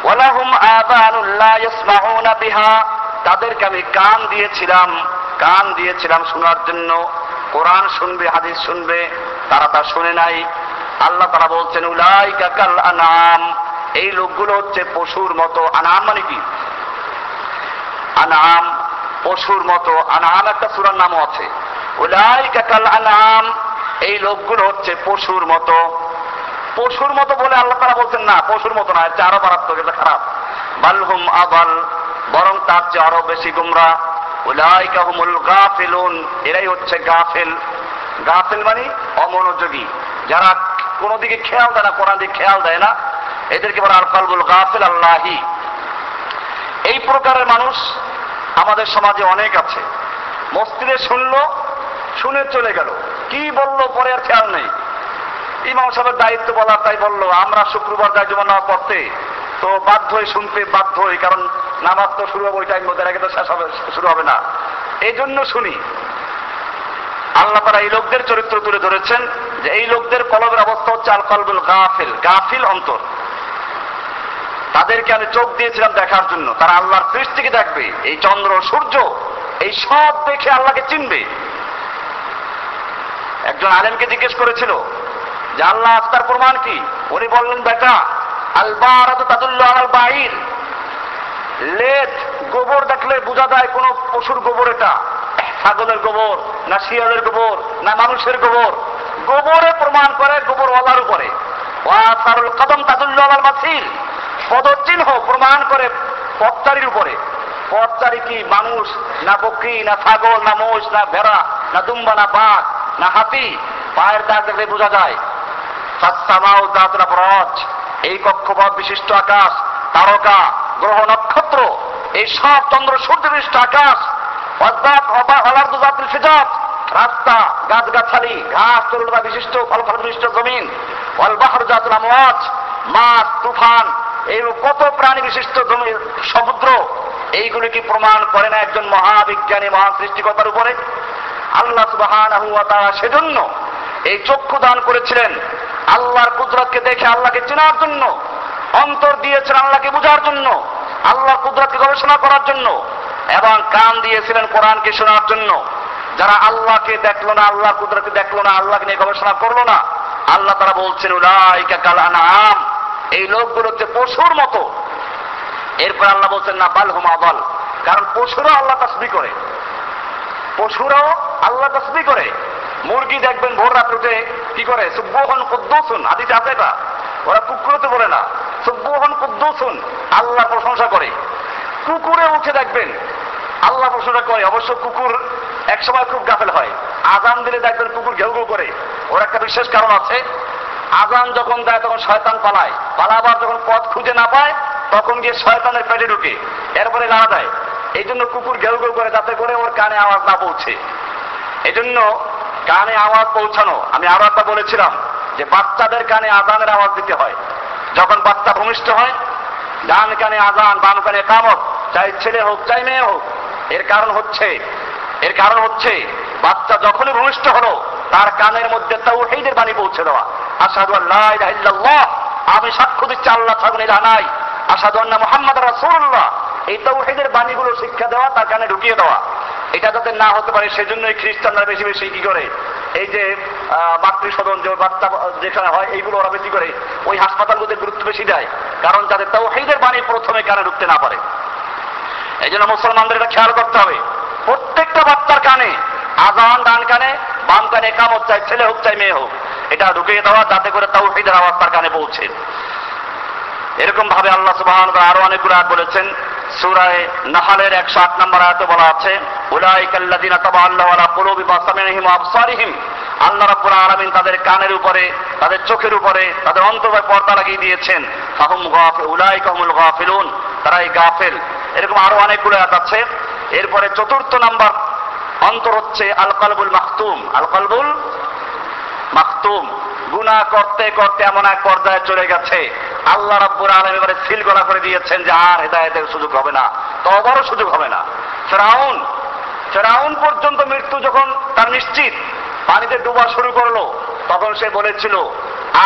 ওয়ালাহুম আযানুল্লাহ ইয়াসমাউনা বিহা। তাদেরকে আমি কান দিয়েছিলাম কান দিয়েছিলাম শোনার জন্য। কোরআন শুনবে, হাদিস শুনবে, তারা তা শুনে নাই। আল্লাহ তারা বলছেন, উলাইকা কাল আনাম। এই লোকগুলো হচ্ছে পশুর মতো। আনাম মানে কি? আনাম পশুর মতো আনাম একটা সুরার নামও আছে। আনাম এই লোকগুলো হচ্ছে পশুর মতো। পশুর মতো বলে আল্লাহ তারা বলছেন না, পশুর মতো না এটা আরও মারাত্মক, এটা খারাপ। বালহুম আবাল বরং তার চেয়ে আরও বেশি গুমরা। হুমুল গাফিলুন, এরাই হচ্ছে গাফিল। গাফিল মানে অমনোযোগী। যারা কোনো দিকে খেয়াল দেয় না, কোরআন দিকে খেয়াল দেয় না, এদেরকে বলে আল কলবুল গাফিল আল্লাহি এই প্রকারের মানুষ আমাদের সমাজে অনেক আছে। মসজিদে শুনল, শুনে চলে গেল। কি বলল, পরে আর খেয়াল নেই। ইমাম সাহেবের দায়িত্ব বলা, তাই বলল, আমরা শুক্রবার যাই জমা নামাজ পড়তে। তো বাধ্য হয়ে শুনতে বাধ্য হই, কারণ নামাজ তো শুরু হবে ওই টাইম মধ্যে আগে তো শেষ হবে, শুরু হবে না। এই জন্য শুনি। আল্লাহ তারা এই লোকদের চরিত্র তুলে ধরেছেন যে, এই লোকদের কলবের অবস্থা হচ্ছে আল কলবুল গাফিল গাফিল অন্তর। তাদেরকে আমি চোখ দিয়েছিলাম দেখার জন্য। তারা আল্লাহর সৃষ্টিকে দেখবে, এই চন্দ্র, সূর্য, এই সব দেখে আল্লাহকে চিনবে। একজন আলেমকে জিজ্ঞেস করেছিল যে, আল্লাহ আস্তার প্রমাণ কি? উনি বললেন, বেটা আলবার তাদুল্ল আল বাহির লেজ গোবর দেখলে বোঝা যায় কোন পশুর গোবর এটা। ছাগলের গোবর, না শিয়ালের গোবর, না মানুষের গোবর। গোবরে প্রমাণ করে গোবর ওয়ালার উপরে ওয়াসারুল কদম তাদুল্ল আল মাসির পদচিহ্ন প্রমাণ করে পথচারীর উপরে। পথচারী কি মানুষ, না বকরি, না ছাগল, না মোষ, না ভেড়া, না দুম্বা, না বাঘ, না হাতি? পায়ের দাগ দেখলে বোঝা যায়। সাতসামাউ দাতরা ব্রজ, এই কক্ষপথ বিশিষ্ট আকাশ, তারকা, গ্রহ নক্ষত্র, এই সব চন্দ্র সূর্য বিশিষ্ট আকাশ অদ্দাত অলার্দ জাতির ফিজাত রাস্তা, গাছগাছালি, ঘাস, তরুণতা বিশিষ্ট ফল বিশিষ্ট জমিন, অলবাহর জাতুল আমওয়াজ মাছ, তুফান এই কত প্রাণী বিশিষ্ট সমুদ্র? এইগুলি কি প্রমাণ করে না একজন মহাবিজ্ঞানী মহান সৃষ্টিকর্তার উপরে? আল্লাহ তাআলা সেজন্য এই চক্ষু দান করেছিলেন। আল্লাহর কুদরতকে দেখে আল্লাহকে চেনার জন্য, অন্তর দিয়েছেন আল্লাহকে বোঝার জন্য, আল্লাহর কুদরতকে গবেষণা করার জন্য, এবং কান দিয়েছিলেন কোরআনকে শোনার জন্য। যারা আল্লাহকে দেখল না আল্লাহ কুদরতকে দেখল না, আল্লাহকে নিয়ে গবেষণা করল না, আল্লাহ তারা বলছেন, উলাইকা কাল আনাম এই লোকগুলো হচ্ছে পশুর মতো। এরপর আল্লাহ বলছেন, না, বাল হুমা বল। কারণ পশুরও আল্লাহ তসবি করে। পশুরাও আল্লাহ তসবি করে। মুরগি দেখবেন ভোর রাত উঠে কি করে? সুব্বহন কুদ্দুসুন। আদিতে আছে এটা। ওরা কুকুরতে বলে না। সুব্বহন কুদ্দুসুন। আল্লাহ প্রশংসা করে। কুকুরে উঠে দেখবেন, আল্লাহ প্রশংসা করে। অবশ্য কুকুর একসময় খুব গাফেল হয়। আজান দিলে দেখবেন কুকুর ঘেউ ঘেউ করে। ওর একটা বিশেষ কারণ আছে। আজান যখন দেয়, তখন শয়তান পালায়। পালাবার যখন পথ খুঁজে না পায়, তখন গিয়ে শয়তানের পেটে ঢুকে। এরপরে নাড়া দেয়। এই জন্য কুকুর ঘেউ ঘেউ করে, যাতে করে ওর কানে আওয়াজ না পৌঁছে। এই জন্য কানে আওয়াজ পৌঁছানো, আমি আরও একটা বলেছিলাম যে বাচ্চাদের কানে আজানের আওয়াজ দিতে হয়। যখন বাচ্চা ভূমিষ্ঠ হয়, ডান কানে আজান, বাম কানে কামত, চাই ছেলে হোক, চাই মেয়ে হোক, এর কারণ হচ্ছে, এর কারণ হচ্ছে, বাচ্চা যখনই ভূমিষ্ঠ হলো, তার কানের মধ্যে তাও হেইদের বাণী পৌঁছে দেওয়া। আমি সাক্ষ্য দিচ্ছি, আল্লাহ ছাগল ইলাহা নাই। আসাদু আন্না মুহাম্মদ রাসূলুল্লাহ। এই তৌহিদের বাণীগুলো শিক্ষা দেওয়া, তার কানে ঢুকিয়ে দেওয়া। এটা যাতে না হতে পারে, সেজন্যই খ্রিস্টানরা বেশি বেশি কি করে? এই যে মাতৃ সদন যে বাচ্চা যেখানে হয়, এইগুলো ওরা বেশি করে। ওই হাসপাতালগুলোতে গুরুত্ব বেশি দেয়, কারণ যাতে তৌহিদের বাণী প্রথমে কানে ঢুকতে না পারে। এই জন্য মুসলমানদের এটা খেয়াল করতে হবে। প্রত্যেকটা বাচ্চার কানে, আজান ডান কানে, বাম কানে কামত চাই, ছেলে হোক চাই, মেয়ে হোক। এটা ঢুকিয়ে দেওয়া, যাতে করে তৌহিদের আওয়াজ তার কানে পৌঁছে। এরকম ভাবে আল্লাহ সুবহান আরও অনেকগুলো আয়াত বলেছেন। সূরায়ে নাহালের 108 নম্বর আয়াতে বলা আছে উলাইকাল্লাযিনা তাবাল্লাহু আলা কুলুবি বাসামিহিম ওয়া আবসারিহিম। আল্লাহ রাব্বুল আলামিন তাদের কানের উপরে, তাদের চোখের উপরে, তাদের অন্তরে পর্দা লাগিয়ে দিয়েছেন। ফাহুম গাফিল উলাইকা হুমুল গাফিলুন তারাই গাফেল। এরকম আরও অনেকগুলো আয়াত আছে। এরপরে চতুর্থ নাম্বার অন্তর হচ্ছে আল কলবুল মাখতুম। আল কলবুল মাখতুম গুনাহ করতে করতে এমন এক পর্যায়ে চলে গেছে। আল্লাহ রাব্বুল আলামিন এবারে সিল গলা করে দিয়েছেন যে আর হেদায়েতের সুযোগ হবে না তবরও সুযোগ হবে না। ফেরাউন ফেরাউন পর্যন্ত মৃত্যু যখন তার নিশ্চিত, পানিতে ডুবা শুরু করল, তখন সে বলেছিল,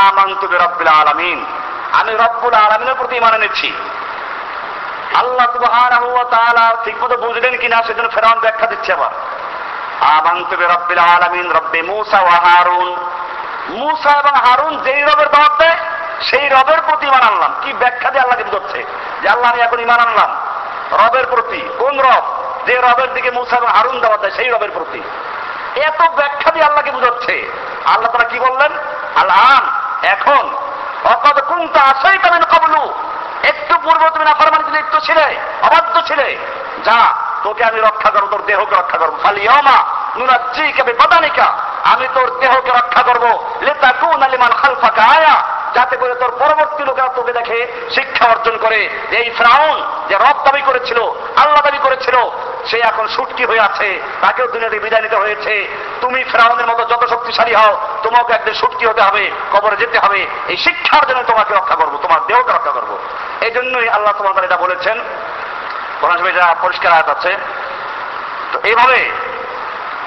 আমান্তু বিরাব্বিল আলামিন, আমি রব্বুল আলামিনের প্রতি ইমান এনেছি। আল্লাহ সুবহানাহু ওয়া তাআলা বুঝলেন কিনা সেজন্য ফেরাউন ব্যাখ্যা দিচ্ছে আবার। আমান্তু বিরাব্বিল আলামিন, রব্বি মূসা ওয়া হারুন। মূসা এবং হারুন যেই রবের দাওয়াত দেয়, সেই রবের প্রতি ইমান আনলাম। কি ব্যাখ্যা দিয়ে আল্লাহকে বুঝাচ্ছে যে আল্লাহ, আমি এখন ইমান আনলাম। রবের প্রতি, কোন রব? যে রবের দিকে মুসা এবং হারুন দেওয়া দেয়, সেই রবের প্রতি। এত ব্যাখ্যা দিয়ে আল্লাহকে বুঝাচ্ছে আল্লাহ তারা কি বললেন? আল্লাহ এখন, অকদ কুমতা আশাই কামেন কবলু। একটু পূর্ব তুমি না ফরমানিতে লিপ্ত ছিলে, অবাধ্য ছিলে। যা তোকে আমি রক্ষা করব, তোর দেহকে রক্ষা করব। খালি অমা নুনাজ্জি কবে বদানিকা। আমি তোর দেহকে রক্ষা করব। লেতা কুন আলিমান খালফাকা আয়া। যাতে করে তোর পরবর্তী লোকেরা তোকে দেখে শিক্ষা অর্জন করে। এই ফ্রাউন যে রব দাবি করেছিল, আল্লাহ দাবি করেছিল, সে এখন সুটকি হয়ে আছে। তাকেও দুনিয়া থেকে বিদায় নিতে হয়েছে। তুমি ফ্রাউনের মতো যত শক্তিশালী হও তোমাকে একদিন সুটকি হতে হবে, কবরে যেতে হবে। এই শিক্ষার জন্য তোমাকে রক্ষা করব, তোমার দেহকে রক্ষা করব। এই জন্যই আল্লাহ তোমাদের এটা বলেছেন কোরআন শরীফে পরিষ্কার আয়াত আছে। তো এইভাবে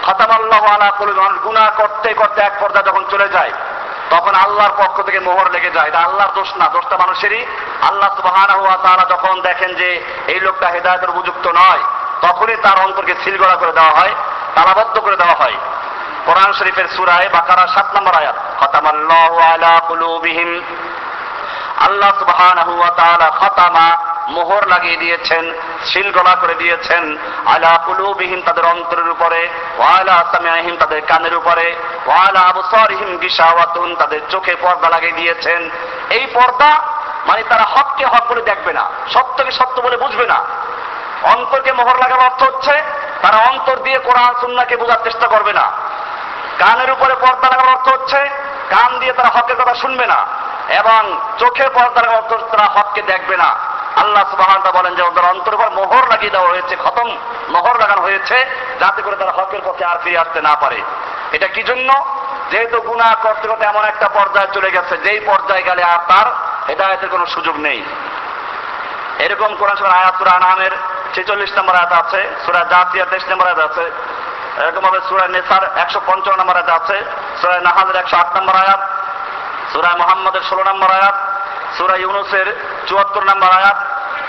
খতামাল্লাহ আলা কুলুবি মানুষ গুনাহ করতে করতে এক পর্দা যখন চলে যায়, তখন আল্লাহর পক্ষ থেকে মোহর লেগে যায়। এটা আল্লাহর দোষ না, দোষটা মানুষেরই। আল্লাহ সুবহানাহু ওয়া যখন দেখেন যে এই লোকটা হেদায়েতের উপযুক্ত নয়, তখনই তার অন্তরকে সিলগড়া করে দেওয়া হয়, তালাবদ্ধ করে দেওয়া হয়। কোরআন শরীফের সূরায় বাকারা সাত নম্বর আয়াত, খতামাল্লাহু আলা কুলুবিহিম। আল্লাহ সুবহানাহু ওয়া তাআলা খতামা মোহর লাগিয়ে দিয়েছেন শিলগলা করে দিয়েছেন। আলা কুলুবিহিম তাদের অন্তরের উপরে ওয়ালা সামিআহিম তাদের কানের উপরে ওয়ালা আবসারিহিম গিশাওয়াতুন তাদের চোখে পর্দা লাগিয়ে দিয়েছেন। এই পর্দা মানে তারা হককে হক বলে দেখবে না, সত্যকে সত্য বলে বুঝবে না। অন্তরকে মোহর লাগানোর অর্থ হচ্ছে, তারা অন্তর দিয়ে কোরআন সুন্নাহকে বোঝার চেষ্টা করবে না। কানের উপরে পর্দা লাগানোর অর্থ হচ্ছে, কান দিয়ে তারা হকের কথা শুনবে না, এবং চোখে পর্দা লাগানোর অর্থ তারা হককে দেখবে না। আল্লাহ সুবহান বলেন যে ওদের অন্তর উপর মোহর লাগিয়ে দেওয়া হয়েছে, খতম মোহর লাগানো হয়েছে, যাতে করে তারা হকের পক্ষে আর ফিরে আসতে না পারে। এটা কি জন্য? যেহেতু গুনাহ করতে করতে এমন একটা পর্যায়ে চলে গেছে, যেই পর্যায়ে গেলে আর তার হেদায়তের কোনো সুযোগ নেই। এরকম কোন সময় আয়াত, সুরা নামের ছেচল্লিশ নম্বর আয়াত আছে, সুরা জাতিয়া তেইশ নম্বর আয়াত আছে এরকম ভাবে সুরা নেসার একশো পঞ্চান্ন নম্বর আয়াত আছে, সুরা নাহাজের একশো আট নম্বর আয়াত, সুরা মোহাম্মদের ষোলো নম্বর আয়াত, সুরা ইউনুসের চুয়াত্তর নম্বর আয়াত,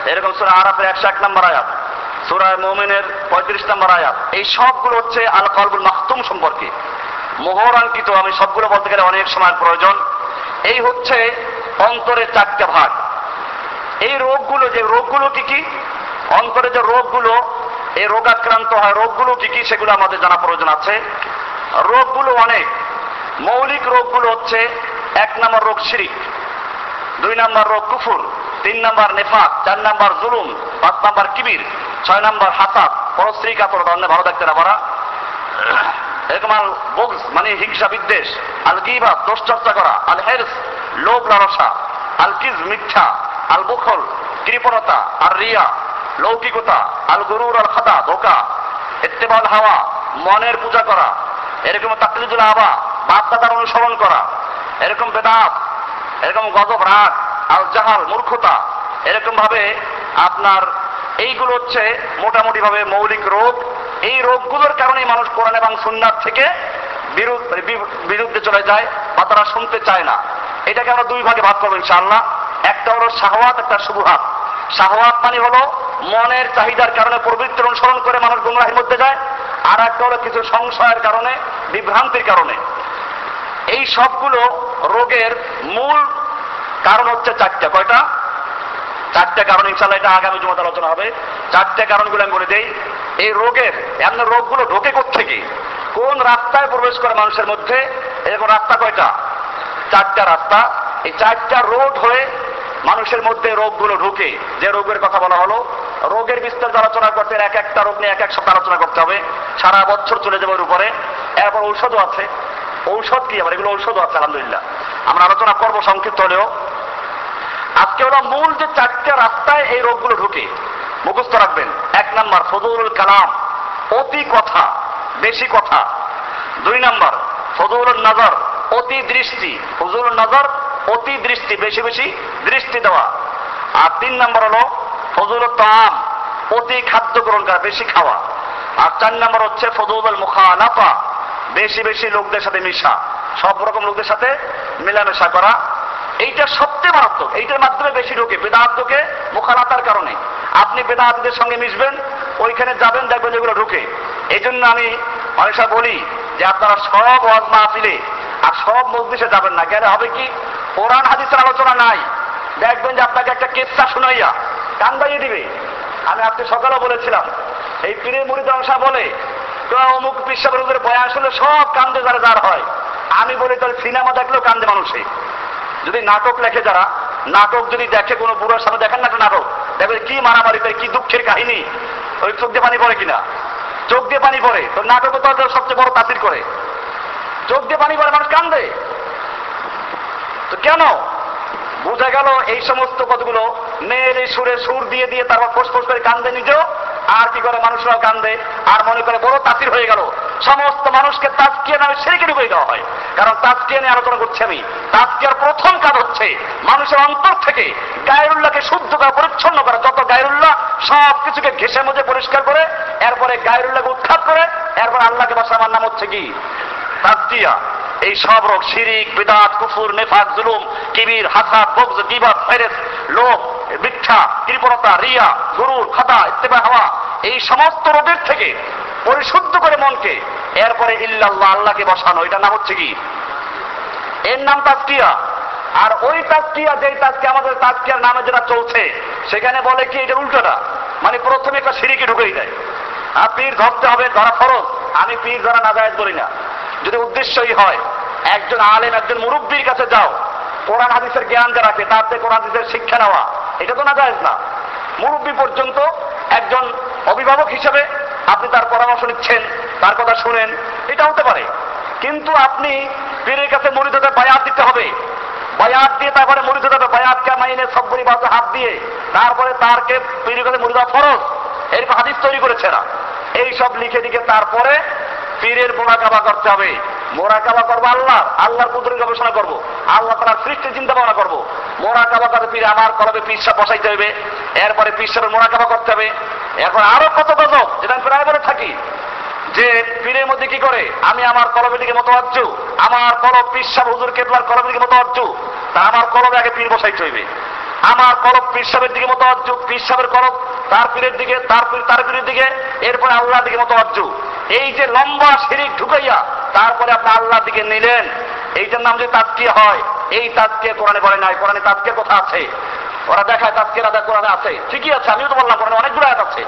এরকম সুরা আরাফের একশো এক নম্বর আয়াত সুরায় মোমিনের পঁয়ত্রিশ নম্বর আয়াত, এই সবগুলো হচ্ছে আল কলবুল মাহতুম সম্পর্কে। মোহরাঙ্কিত, আমি সবগুলো বলতে গেলে অনেক সময় প্রয়োজন। এই হচ্ছে অন্তরের চারটা ভাগ। এই রোগগুলো, যে রোগগুলো কি কি? অন্তরে যে রোগগুলো এই রোগাক্রান্ত হয়, রোগগুলো কি কি সেগুলো আমাদের জানা প্রয়োজন আছে। রোগগুলো অনেক। মৌলিক রোগগুলো হচ্ছে এক নম্বর রোগ শিরিক, দুই নম্বর রোগ কুফুর তিন নম্বর নেফাক, চার নম্বর জুলুম, পাঁচ নম্বর কিবির, ছয় নম্বর হাসাদ। পরশ্রী কাতর ধরনের ভালো দেখতে না পারা এরকম আল মানে হিংসা বিদ্বেষ। আল গিবা, দোষ চর্চা করা। আল হেরস, লোভ লালসা। আল কিজ, মিথ্যা। আল বুখল, কৃপণতা। আর রিয়া, লৌকিকতা। আল গরুর আল খাদা ধোকা। ইত্তেবাল হাওয়া, মনের পূজা করা। এরকম তাকলিদুল আবা বাপ দাদার অনুসরণ করা। এরকম বেদাত, এরকম গজব রাগ। আল জাহাল মূর্খতা। এরকম ভাবে আপনার এইগুলো হচ্ছে মোটামুটি ভাবে মৌলিক রোগ। এই রোগগুলোর কারণে মানুষ কোরআন এবং সুন্নার থেকে বিরু- বিরুদ্ধে চলে যায় বা তারা শুনতে চায় না। এটাকে আমরা দুই ভাগে ভাগ করব ইনশাআল্লাহ। একটা হলো শাহওয়াত, একটা শুভহাত শাহওয়াত মানে হলো মনের চাহিদার কারণে প্রবৃত্তির অনুসরণ করে মানুষ গুমরাহির মধ্যে যায়। আর একটা হলো কিছু সংশয়ের কারণে, বিভ্রান্তির কারণে। এই সবগুলো রোগের মূল কারণ হচ্ছে চারটা। কয়টা? চারটে কারণ ইনশাল্লাহ এটা আগামী জমাতে আলোচনা হবে। চারটে কারণগুলো আমি বলে দেই। এই রোগের, এমন রোগগুলো ঢোকে থেকে কোন রাস্তায় প্রবেশ করে মানুষের মধ্যে? এরকম রাস্তা কয়টা? চারটা রাস্তা। এই চারটা রোড হয়ে মানুষের মধ্যে রোগগুলো ঢুকে। যে রোগের কথা বলা হলো, রোগের বিস্তারিত আলোচনা করতে এক একটা রোগ নিয়ে এক এক সপ্তাহ আলোচনা করতে হবে। সারা বছর চলে যাবে ওর উপরে। এরপর ঔষধও আছে। ঔষধ কি আবার? এগুলো ঔষধও আছে, আলহামদুলিল্লাহ। আমরা আলোচনা করব সংক্ষিপ্ত হলেও। আজকে ওরা মূল যে চারটে রাস্তায় এই রোগগুলো ঢুকে, মুখস্থ রাখবেন। এক নাম্বার, ফজলুল কালাম, অতি কথা, বেশি কথা। দুই নাম্বার, ফজলুল নজর, অতি দৃষ্টি। ফজলুল নজর, অতি দৃষ্টি, বেশি বেশি দৃষ্টি দেওয়া। আর তিন নাম্বার হলো, ফজলুল তাম, অতি খাদ্য গ্রহণ করা, বেশি খাওয়া। আর চার নাম্বার হচ্ছে, ফজলুল মুখালাফা, বেশি বেশি লোকদের সাথে মিশা। সব রকম লোকদের সাথে মেলামেশা করা এইটা সবচেয়ে মারাত্মক, এইটার মাধ্যমে বেশি ঢোকে বেদাত ঢোকে মুখালাতার কারণে। আপনি বেদাতদের সঙ্গে মিশবেন, ওইখানে যাবেন, দেখবেন যেগুলো ঢুকে। এই জন্য আমি অনেক সময় বলি যে আপনারা সব ওয়াজ মাহফিলে আর সব মজলিসে যাবেন না। গেলে হবে কি? কোরআন, হাদিসের আলোচনা নাই। দেখবেন যে আপনাকে একটা কেসা শুনাইয়া কান বাইয়ে দিবে। আমি আজকে সকালে বলেছিলাম, এই পীরের মুড়ি দংশা বলে অমুক বিশ্বাবরদের বয়ান শুনলে সব কান্দে যারা, যার হয়। আমি বলি, তাহলে সিনেমা দেখলেও কান্দে মানুষে। যদি নাটক লেখে যারা, নাটক যদি দেখে কোনো বুড়োর সামনে দেখেন না একটা নাটক দেখবে কি মারামারি করে, কি দুঃখের কাহিনী। ওই চোখ দিয়ে পানি পড়ে কিনা? চোখ দিয়ে পানি পড়ে। তো নাটকও তো সবচেয়ে বড় তাসির করে। চোখ দিয়ে পানি পড়ে, মানুষ কান্দে তো কেন? বোঝা গেল এই সমস্ত কতগুলো মেয়ের এই সুরে সুর দিয়ে দিয়ে তারপর ফোস ফোস করে কান্দে নিজেও, আর কি করে মানুষরাও কান্দে, আর মনে করে বড় তাসির হয়ে গেল। সমস্ত মানুষকে তাজকিয়া নামে সেকে ডুবে দেওয়া হয়। কারণ তাজকিয়া নিয়ে আলোচনা করছি আমি। তাজকিয়ার প্রথম কাজ হচ্ছে মানুষের অন্তর থেকে গায়রুল্লাহকে শুদ্ধ করা, পরিচ্ছন্ন করা। যত গায়রুল্লাহ, সব কিছুকে ঘেসে মধ্যে পরিষ্কার করে, এরপরে গায়রুল্লাহকে উৎখাত করে, এরপর আল্লাহকে বসা আমার নাম হচ্ছে কি? তাজকিয়া। এই সব রোগ, শিরিক, বিদাত, কুফুর, নেফাক, জুলুম, কিবির, হাসাদ বগজ গিবাত ফেরেস লোভ, মিথ্যা, কৃপণতা, রিয়া গুরুর খাতা, ইত্তেবা, হাওয়া, এই সমস্ত রোগের থেকে পরিশুদ্ধ করে মনকে। এরপরে ইল্লাল্লাহ, আল্লাহকে বসানো এটা নাম হচ্ছে কি? এর নাম তাজকিয়া। আর ওই তাজকিয়া, যেই তাজকিয়া, আমাদের তাজকিয়ার নামে যেটা চলছে, সেখানে বলে কি এটা উল্টোটা? মানে প্রথমে একটা সিঁড়িকে ঢুকেই দেয়। আর পীর ধরতে হবে, ধরা ফরজ। আমি পীর ধরা না বলি না। যদি উদ্দেশ্যই হয়, একজন আলেম, একজন মুরব্বীর কাছে যাও, কোরআন, হাদিসের জ্ঞান যা রাখে তার থেকে কোরআন, হাদিসের শিক্ষা নেওয়া, এটা তো না যায় না। মুরব্বী পর্যন্ত একজন অভিভাবক হিসেবে আপনি তার পরামর্শ নিচ্ছেন, তার কথা শুনেন, এটা হতে পারে। কিন্তু আপনি পীরের কাছে মরিদ হতে বায়াত দিতে হবে। বায়াত দিয়ে তারপরে মরিদ হতে হবে মাইনে সব্বরি বাজে হাত দিয়ে, তারপরে তারকে পীরের কাছে মরিদ ফরজ। এরকম হাদিস তৈরি করেছে না এই সব লিখে লিখে তারপরে পীরের মোরাকাবা করতে হবে। মোরাকাবা করব আল্লাহ, আল্লাহর কুদুরি গবেষণা করব। আল্লাহ তার সৃষ্টি চিন্তা ভাবনা করব। মোরাকাবা করে পীর, আমার কলবে পিসা বসাইতে হবে। এরপরে পিসাবের মোরাকাবা করতে হবে। এখন আরও কত গজব যেটা আমি প্রায় বলে থাকি। যে পীরের মধ্যে কি করে? আমি আমার কলবের দিকে মতো অজ্জু আমার কলব পিসাব হুজুর কেবলার কলবের দিকে মতো অজ্জু তা আমার কলবে আগে পীর বসাইতে হইবে। আমার কলব পিসাবের দিকে মতো অজ্জু পিসাবের কলব তার পীরের দিকে, তার পীর, তার পীরের দিকে, এরপরে আল্লাহর দিকে মতো অজ্জু এই যে লম্বা সিঁড়ি ঢুকাইয়া তারপরে আপনি আল্লাহর দিকে নিলেন এইটার নাম যে তাজকিয়া হয়, এই তাজকিয়া কোরআনে বলে নাই, কোরআনে তাজকিয়ার কথা আছে? ওরা দেখায় তাজকিয়ার আদা কোরআনে আছে। ঠিকই আছে, আমিও তো বললাম কোরআনে অনেকগুলো আয়াত আছে।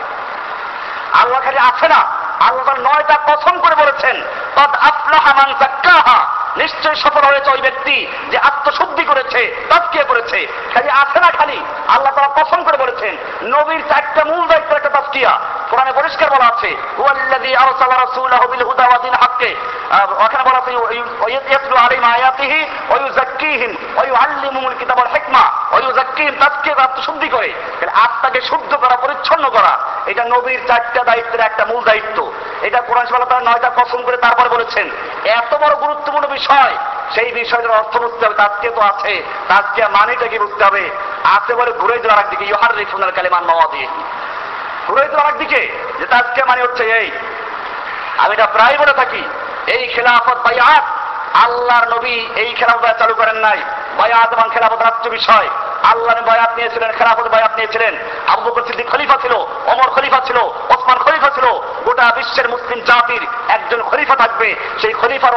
আল্লাহ খালি আছে না, আল্লাহ নয়টা কথন করে বলেছেন তদ আফলাহা মান জাক্কাহা নিশ্চয় সফল হয়েছে ওই ব্যক্তি যে আত্মশুদ্ধি করেছে, তাজকিয়া করেছে। খালি আছে না খালি? আল্লাহ তারা পছন্দ করে বলেছেন, নবীর চারটা মূল দায়িত্ব একটা তাজকিয়া। কোরআনে পরিষ্কার বলা আছে, হুয়াল্লাযী আরসালা রাসূলাহু বিল হুদা ওয়া দিন হাক্কে। ওখানে বলা আছে ইয়াতলু আলাইহিম আয়াতিহি ওয়া ওয়া কিতাব ওয়াল হিকমা। ওয়া করে। তাহলে আত্মাকে শুদ্ধ করা, পরিচ্ছন্ন করা, এটা নবীর চারটা দায়িত্বের একটা মূল দায়িত্ব। এটা কোরআন সাল্লাহ তারা নয়টা পছন্দ করে তারপরে বলেছেন। এত বড় গুরুত্বপূর্ণ বিষয়, সেই বিষয়টার অর্থ বুঝতে হবে তাজকে তো আছে। তাজকে মানেটা কি বুঝতে হবে? আছে বলে ঘুরে যাওয়ার একদিকে ইহার রিফুনার কালেমান মাওয়া দিয়ে ঘুরে যাওয়ার একদিকে, যে তাজকে মানে হচ্ছে এই। আমি এটা প্রায় বলে থাকি, এই খেলাফত বায়াত, আল্লাহর নবী এই খেলাফত চালু করেন নাই। বায়াত এবং খেলাফত রাষ্ট্র বিষয়। আল্লাহ বায়াত নিয়েছিলেন খেলাফত বায়াত নিয়েছিলেন। আবু বকর সিদ্দিক খলিফা ছিল অমর খলিফা ছিল, ওসমান খলিফা ছিল। গোটা বিশ্বের মুসলিম জাতির একজন খলিফা থাকবে। সেই খলিফার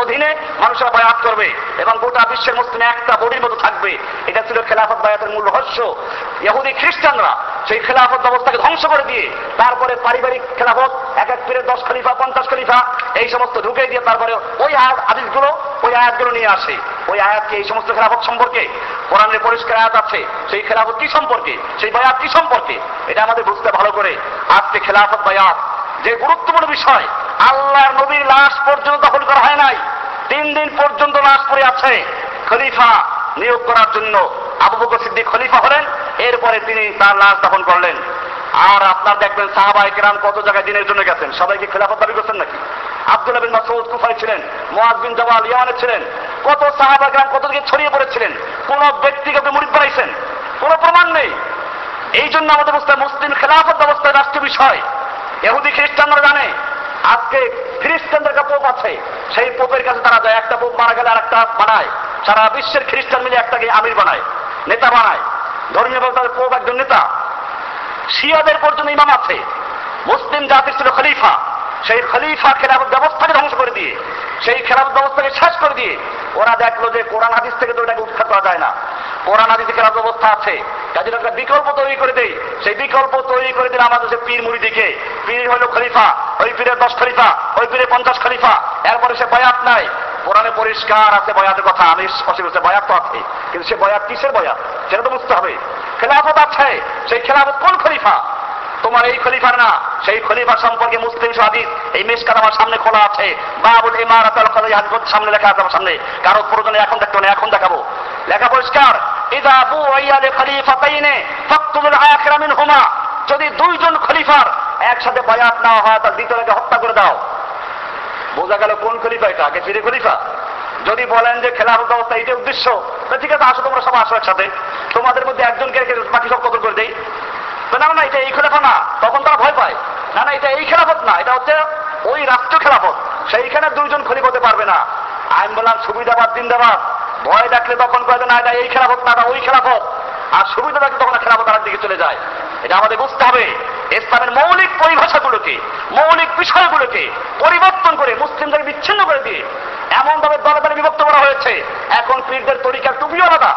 করবে এবং গোটা বিশ্বের মুসলিম একটা বডির মতো থাকবে। এটা ছিল খেলাফত বায়াতের মূল রহস্য। ইহুদি খ্রিস্টানরা সেই খেলাফত ব্যবস্থাকে ধ্বংস করে দিয়ে তারপরে পারিবারিক খেলাফত, এক এক পীরের দশ খলিফা, পঞ্চাশ খলিফা, এই সমস্ত ঢুকে দিয়ে তারপরে ওই আয়াত আদিসগুলো ওই আয়াতগুলো নিয়ে আসে। ওই আয়াতকে এই সমস্ত খেলাফত সম্পর্কে? কোরআনের পরিষ্কার আয়াত আছে। সেই খেলাফত কি সম্পর্কে? সেই বায়াত কি সম্পর্কে? এটা আমাদের বুঝতে ভালো করে। আজকে খেলাফত বায়াত যে গুরুত্বপূর্ণ বিষয়, আল্লাহর নবীর লাশ পর্যন্ত দখল করা হয় নাই। তিন দিন পর্যন্ত লাশ পড়ে আছে খলিফা নিয়োগ করার জন্য আবু বকর সিদ্দিক খলিফা হলেন, এরপরে তিনি তার লাশ দখল করলেন। আর আপনার দেখবেন সাহাবাই কেরাম কত জায়গায় দিনের জন্য গেছেন। সবাইকে খেলাফত দাবি করছেন নাকি? আব্দুল্লাহ বিন মাসউদ কুফায় ছিলেন মুয়াজ বিন জামাল ইয়ামানে ছিলেন, কত সাহাবা কেরাম কত দিকে ছড়িয়ে পড়েছিলেন, কোন ব্যক্তিগত মুরিদ বানাইছেন? কোন প্রমাণ নেই। এই জন্য আমাদের হয় মুসলিম খেলাফত ব্যবস্থায় রাষ্ট্রীয় বিষয় এহুদি খ্রিস্টানরা জানে আজকে খ্রিস্টানদের একটা পোপ আছে। সেই পোপের কাছে তারা যায়। একটা পোপ মারা গেলে আর একটা বানায়। সারা বিশ্বের খ্রিস্টান মিলে একটাকে আমির বানায়, নেতা বানায়। ধর্মীয় তাদের পোপ একজন নেতা। শিয়াদের পর্যন্ত ইমাম আছে। মুসলিম জাতির ছিল খলিফা। সেই খলিফা খেলাফত ব্যবস্থাকে ধ্বংস করে দিয়ে, সেই খেলাফত ব্যবস্থাকে শেষ করে দিয়ে, ওরা দেখল যে কোরআন হাদিস থেকে তো এটাকে উৎখাত করা যায় না। কোরআন আদিতে খেলার ব্যবস্থা আছে। কাজে একটা বিকল্প তৈরি করে দেই। সেই বিকল্প তৈরি করে দিলে আমাদের সে পীর মুড়িদিকে পীর হলো খলিফা, ওই পীরের দশ খলিফা, ওই পীরের পঞ্চাশ খলিফা। এরপরে সে বয়াত নাই। কোরআনে পরিষ্কার আছে বয়াতের কথা আমি স্পষ্ট বলছি বয়াত তো আছে কিন্তু সে বয়াত কিসের বয়াত? সেটা তো বুঝতে হবে। খেলাফত আছে। সেই খেলাফত কোন খলিফা? তোমার এই খলিফার না, সেই খলিফা সম্পর্কে মুসলিম হাদিস এই মিসকাত আমার সামনে খোলা আছে। বাবুল ইমারাত আল কাদাই হাদিস সামনে লেখা আছে আমার সামনে। কারও প্রয়োজনে এখন দেখতে না, এখন দেখাবো। লেখা পরিষ্কার, ইদা আবু আইয়ালে খলিফাতাইনে ফাকতুল আখিরা মিনহুমা। যদি দুইজন খলিফার একসাথে বায়াত না হয় তার দ্বিতীয়কে হত্যা করে দাও। বোঝা গেল কোন খলিফা এটা, আগে ফিরে খলিফা। যদি বলেন যে খেলাফত ব্যবস্থা এইটা উদ্দেশ্য ঠিক আছে, আসো তোমরা সব আসো একসাথে। তোমাদের মধ্যে একজনকে বাকি সব কতল করে তো না না এটা এই খেলাফত না। তখন তারা ভয় পায়। না না, এটা এই খেলাফত না, এটা হচ্ছে ওই রাষ্ট্র খেলাফত। সেইখানে দুইজন খলিফ হতে পারবে না। আমি বললাম সুবিধাবাদ জিন্দাবাদ ভয় দেখলে তখন কয়ে না, এটা এই খেলাফত না, এটা ওই খেলাফত। আর সুবিধা থাকলে তখন খেলাফত আর দিকে চলে যায়। এটা আমাদের বুঝতে হবে। ইসলামের মৌলিক পরিভাষাগুলোকে, মৌলিক বিষয়গুলোকে পরিবর্তন করে মুসলিমদের বিচ্ছিন্ন করে দিয়ে এমনভাবে দলে দলে বিভক্ত করা হয়েছে। এখন পীরদের তরিকার টুপিও আলাদা।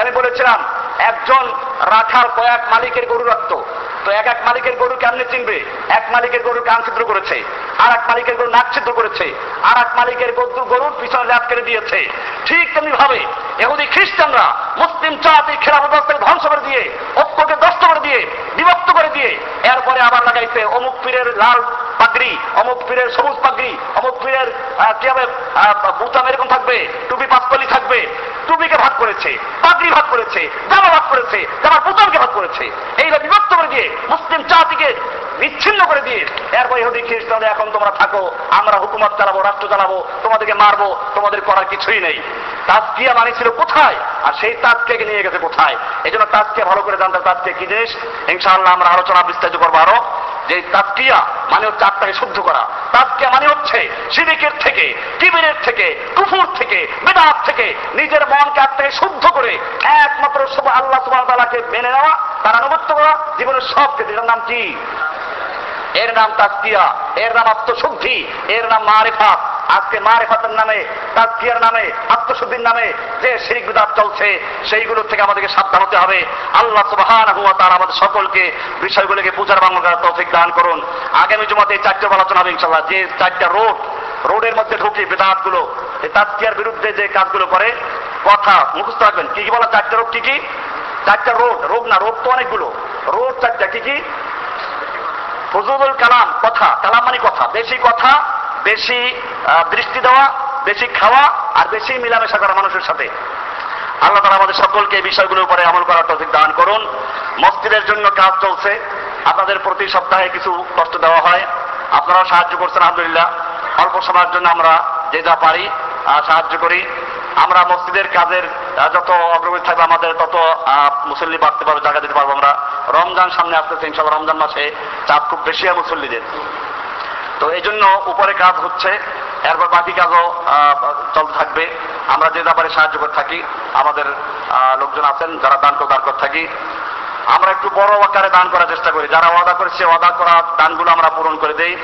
আমি বলেছিলাম, একজন রাখাল কয়েক মালিকের গরু রাখতো। তো এক এক মালিকের গরু কেমনে চিনবে? এক মালিকের গরু কান ছিদ্র করেছে আর এক মালিকের গরু নাক ছিদ্র করেছে আর এক মালিকের গরু গরুর পিছনে ল্যাপ কেটে দিয়েছে। ঠিক তেমনি ভাবে এহুদি খ্রিস্টানরা মুসলিম জাতি খেলা ব্যবস্থাকে ধ্বংস করে দিয়ে ঐক্যকে নষ্ট করে দিয়ে, বিভক্ত করে দিয়ে, এরপরে আবার লাগাইছে অমুক পীরের লাল পাগড়ি, অমুক পীরের সবুজ পাগড়ি, অমুক পীরের কি হবে বুতাম এরকম থাকবে, টুপি পাঁচকলি থাকবে, টুপিকে ভাগ করেছে, পাগড়ি ভাগ করেছে, জামা ভাগ করেছে, জামার বুতামকে ভাগ করেছে। এইভাবে দিয়ে মুসলিম জাতিকে বিচ্ছিন্ন করে দিয়ে, এরপরে ইহুদি, খ্রিস্টান, এখন তোমরা থাকো, আমরা হুকুমত চালাবো, রাষ্ট্র চালাবো, তোমাদেরকে মারবো, তোমাদের করার কিছুই নেই। তাজকিয়া মানে ছিল কোথায়? আর সেই তাজকিয়াকে নিয়ে গেছে কোথায়? এই জন্য তাজকিয়া ভালো করে জানতে তাজকিয়া কি জিনিস? ইনশাআল্লাহ আমরা আলোচনা বিস্তারিত করব আরও। যে তাজকিয়া মানে হচ্ছে আত্মাকে শুদ্ধ করা। তাজকিয়া মানে হচ্ছে সিরিকের থেকে, কিবিরের থেকে, কুফুর থেকে, বেদাত থেকে নিজের মনকে আত্মাকে শুদ্ধ করে একমাত্র আল্লাহ সুবাহ তালাকে মেনে নেওয়া, তার আনুগত্য করা, জীবনের সব ক্ষেত্রে নাম কি? এর নাম তাজকিয়া, এর নাম আত্মশুদ্ধি, এর নাম মারেফাত। আজকে মারেফাতের নামে, তাজকিয়ার নামে, আত্মশুদ্ধির নামে যে শিরিক বিদাত চলছে, সেইগুলো থেকে আমাদেরকে সাবধান হতে হবে। আল্লাহ সুবহানাহু হুয়া তার আমাদের সকলকে বিষয়গুলোকে পূজার বাংলা করার তৌফিক দান করুন। আগামী জমাতে এই চারটে আলোচনা হবে ইনশাআল্লাহ। যে চারটা রোড, রোডের মধ্যে ঢুকি বেদাতগুলো এই তাজকিয়ার বিরুদ্ধে যে কাজগুলো করে, কথা মুখস্থ রাখবেন। কি কি বলা চারটা রোগ কি কি? চারটা রোড, রোগ না, রোগ তো অনেকগুলো। রোড চারটা, কি কি? ফজলুল কালাম, কথা। কালাম মানে কথা। বেশি কথা বেশি দৃষ্টি দেওয়া, বেশি খাওয়া আর বেশি মিলামেশা করা মানুষের সাথে। আল্লাহ তালা আমাদের সকলকে এই বিষয়গুলোর উপরে আমল করার তৌফিক দান করুন। মসজিদের জন্য কাজ চলছে। আপনাদের প্রতি সপ্তাহে কিছু কষ্ট দেওয়া হয়। আপনারাও সাহায্য করছেন, আলহামদুলিল্লাহ। অল্প সময়ের জন্য আমরা যে যা পারি সাহায্য করি। আমরা মসজিদের কাজের যত অগ্রগতি থাকবে আমাদের, তত মুসল্লি বাড়তে পারব, জায়গা দিতে পারব আমরা। রমজান সামনে আসতেছে ইনশাল্লাহ রমজান মাসে চাপ খুব বেশি হয় মুসল্লিদের। তো এই জন্য উপরে কাজ হচ্ছে, এরপর বাকি কাজও চলতে থাকবে। আমরা যে ব্যাপারে সাহায্য করে থাকি, আমাদের লোকজন আছেন, যারা দান দান করে থাকি। আমরা একটু বড় আকারে দান করার চেষ্টা করি। যারা ওয়াদা করেছে ওয়াদা করা দানগুলো আমরা পূরণ করে দেই।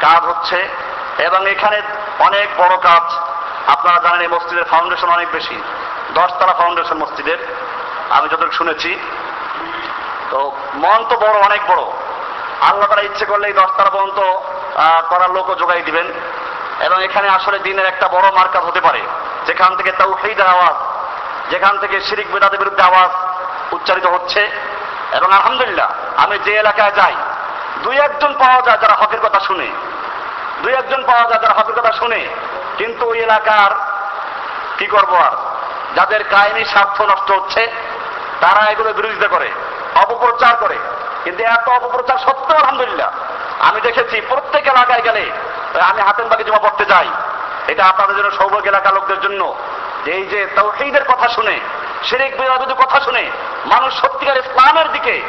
কাজ হচ্ছে, এবং এখানে অনেক বড় কাজ। আপনারা জানেন, এই মসজিদের ফাউন্ডেশন অনেক বেশি। দশতলা ফাউন্ডেশন মসজিদের। আমি যতটুকু শুনেছি। তো মন তো বড়, অনেক বড়। আল্লাহ তারা ইচ্ছে করলে এই দশতলা পর্যন্ত করার লোকও যোগাই দিবেন। এবং এখানে আসলে দিনের একটা বড় মার্কাজ হতে পারে। যেখান থেকে তাওহীদের আওয়াজ, যেখান থেকে শিরিক বেদাতের বিরুদ্ধে আওয়াজ উচ্চারিত হচ্ছে। এবং আলহামদুলিল্লাহ, আমি যে এলাকায় যাই, দুই একজন পাওয়া যায় যারা হকের কথা শুনে। দুই একজন পাওয়া যায় যারা হকের কথা শুনে। কিন্তু ওই এলাকার কি করব আর? যাদের কাহিনী স্বার্থ নষ্ট হচ্ছে, তারা এগুলো বিরোধিতা করে, অপপ্রচার করে। কিন্তু এত অপপ্রচার সত্ত্বেও আলহামদুলিল্লাহ আমি দেখেছি প্রত্যেক এলাকায় গেলে আমি হাতের বাকি জমা পড়তে যাই। এটা আপনাদের জন্য সৌভাগ্য এলাকার লোকদের জন্য। এই যে তৌহিদের কথা শুনে, শেরেক বিরাজের কথা শুনে মানুষ সত্যিকার ইসলামের দিকে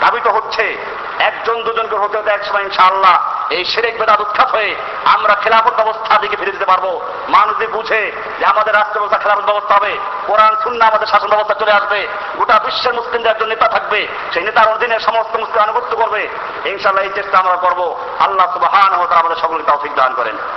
ধাবিত হচ্ছে। একজন দুজনকে হতে হতে একসময় ইনশাআল্লাহ এই সেরেক বেদাত উৎখাত হয়ে আমরা খেলাফত ব্যবস্থা দিকে ফিরে দিতে পারব। মানুষ বুঝে যে আমাদের রাষ্ট্র ব্যবস্থা খেলাফত ব্যবস্থা হবে, কোরআন শূন্য আমাদের শাসন ব্যবস্থা চলে আসবে, গোটা বিশ্বের মুসলিমদের একজন নেতা থাকবে, সেই নেতার অধীনে সমস্ত মুসলিম আনুগত্য করবে ইনশাল্লাহ এই চেষ্টা আমরা করব। আল্লাহ সুবাহ আমাদের সকলকে তৌফিক দান করেন।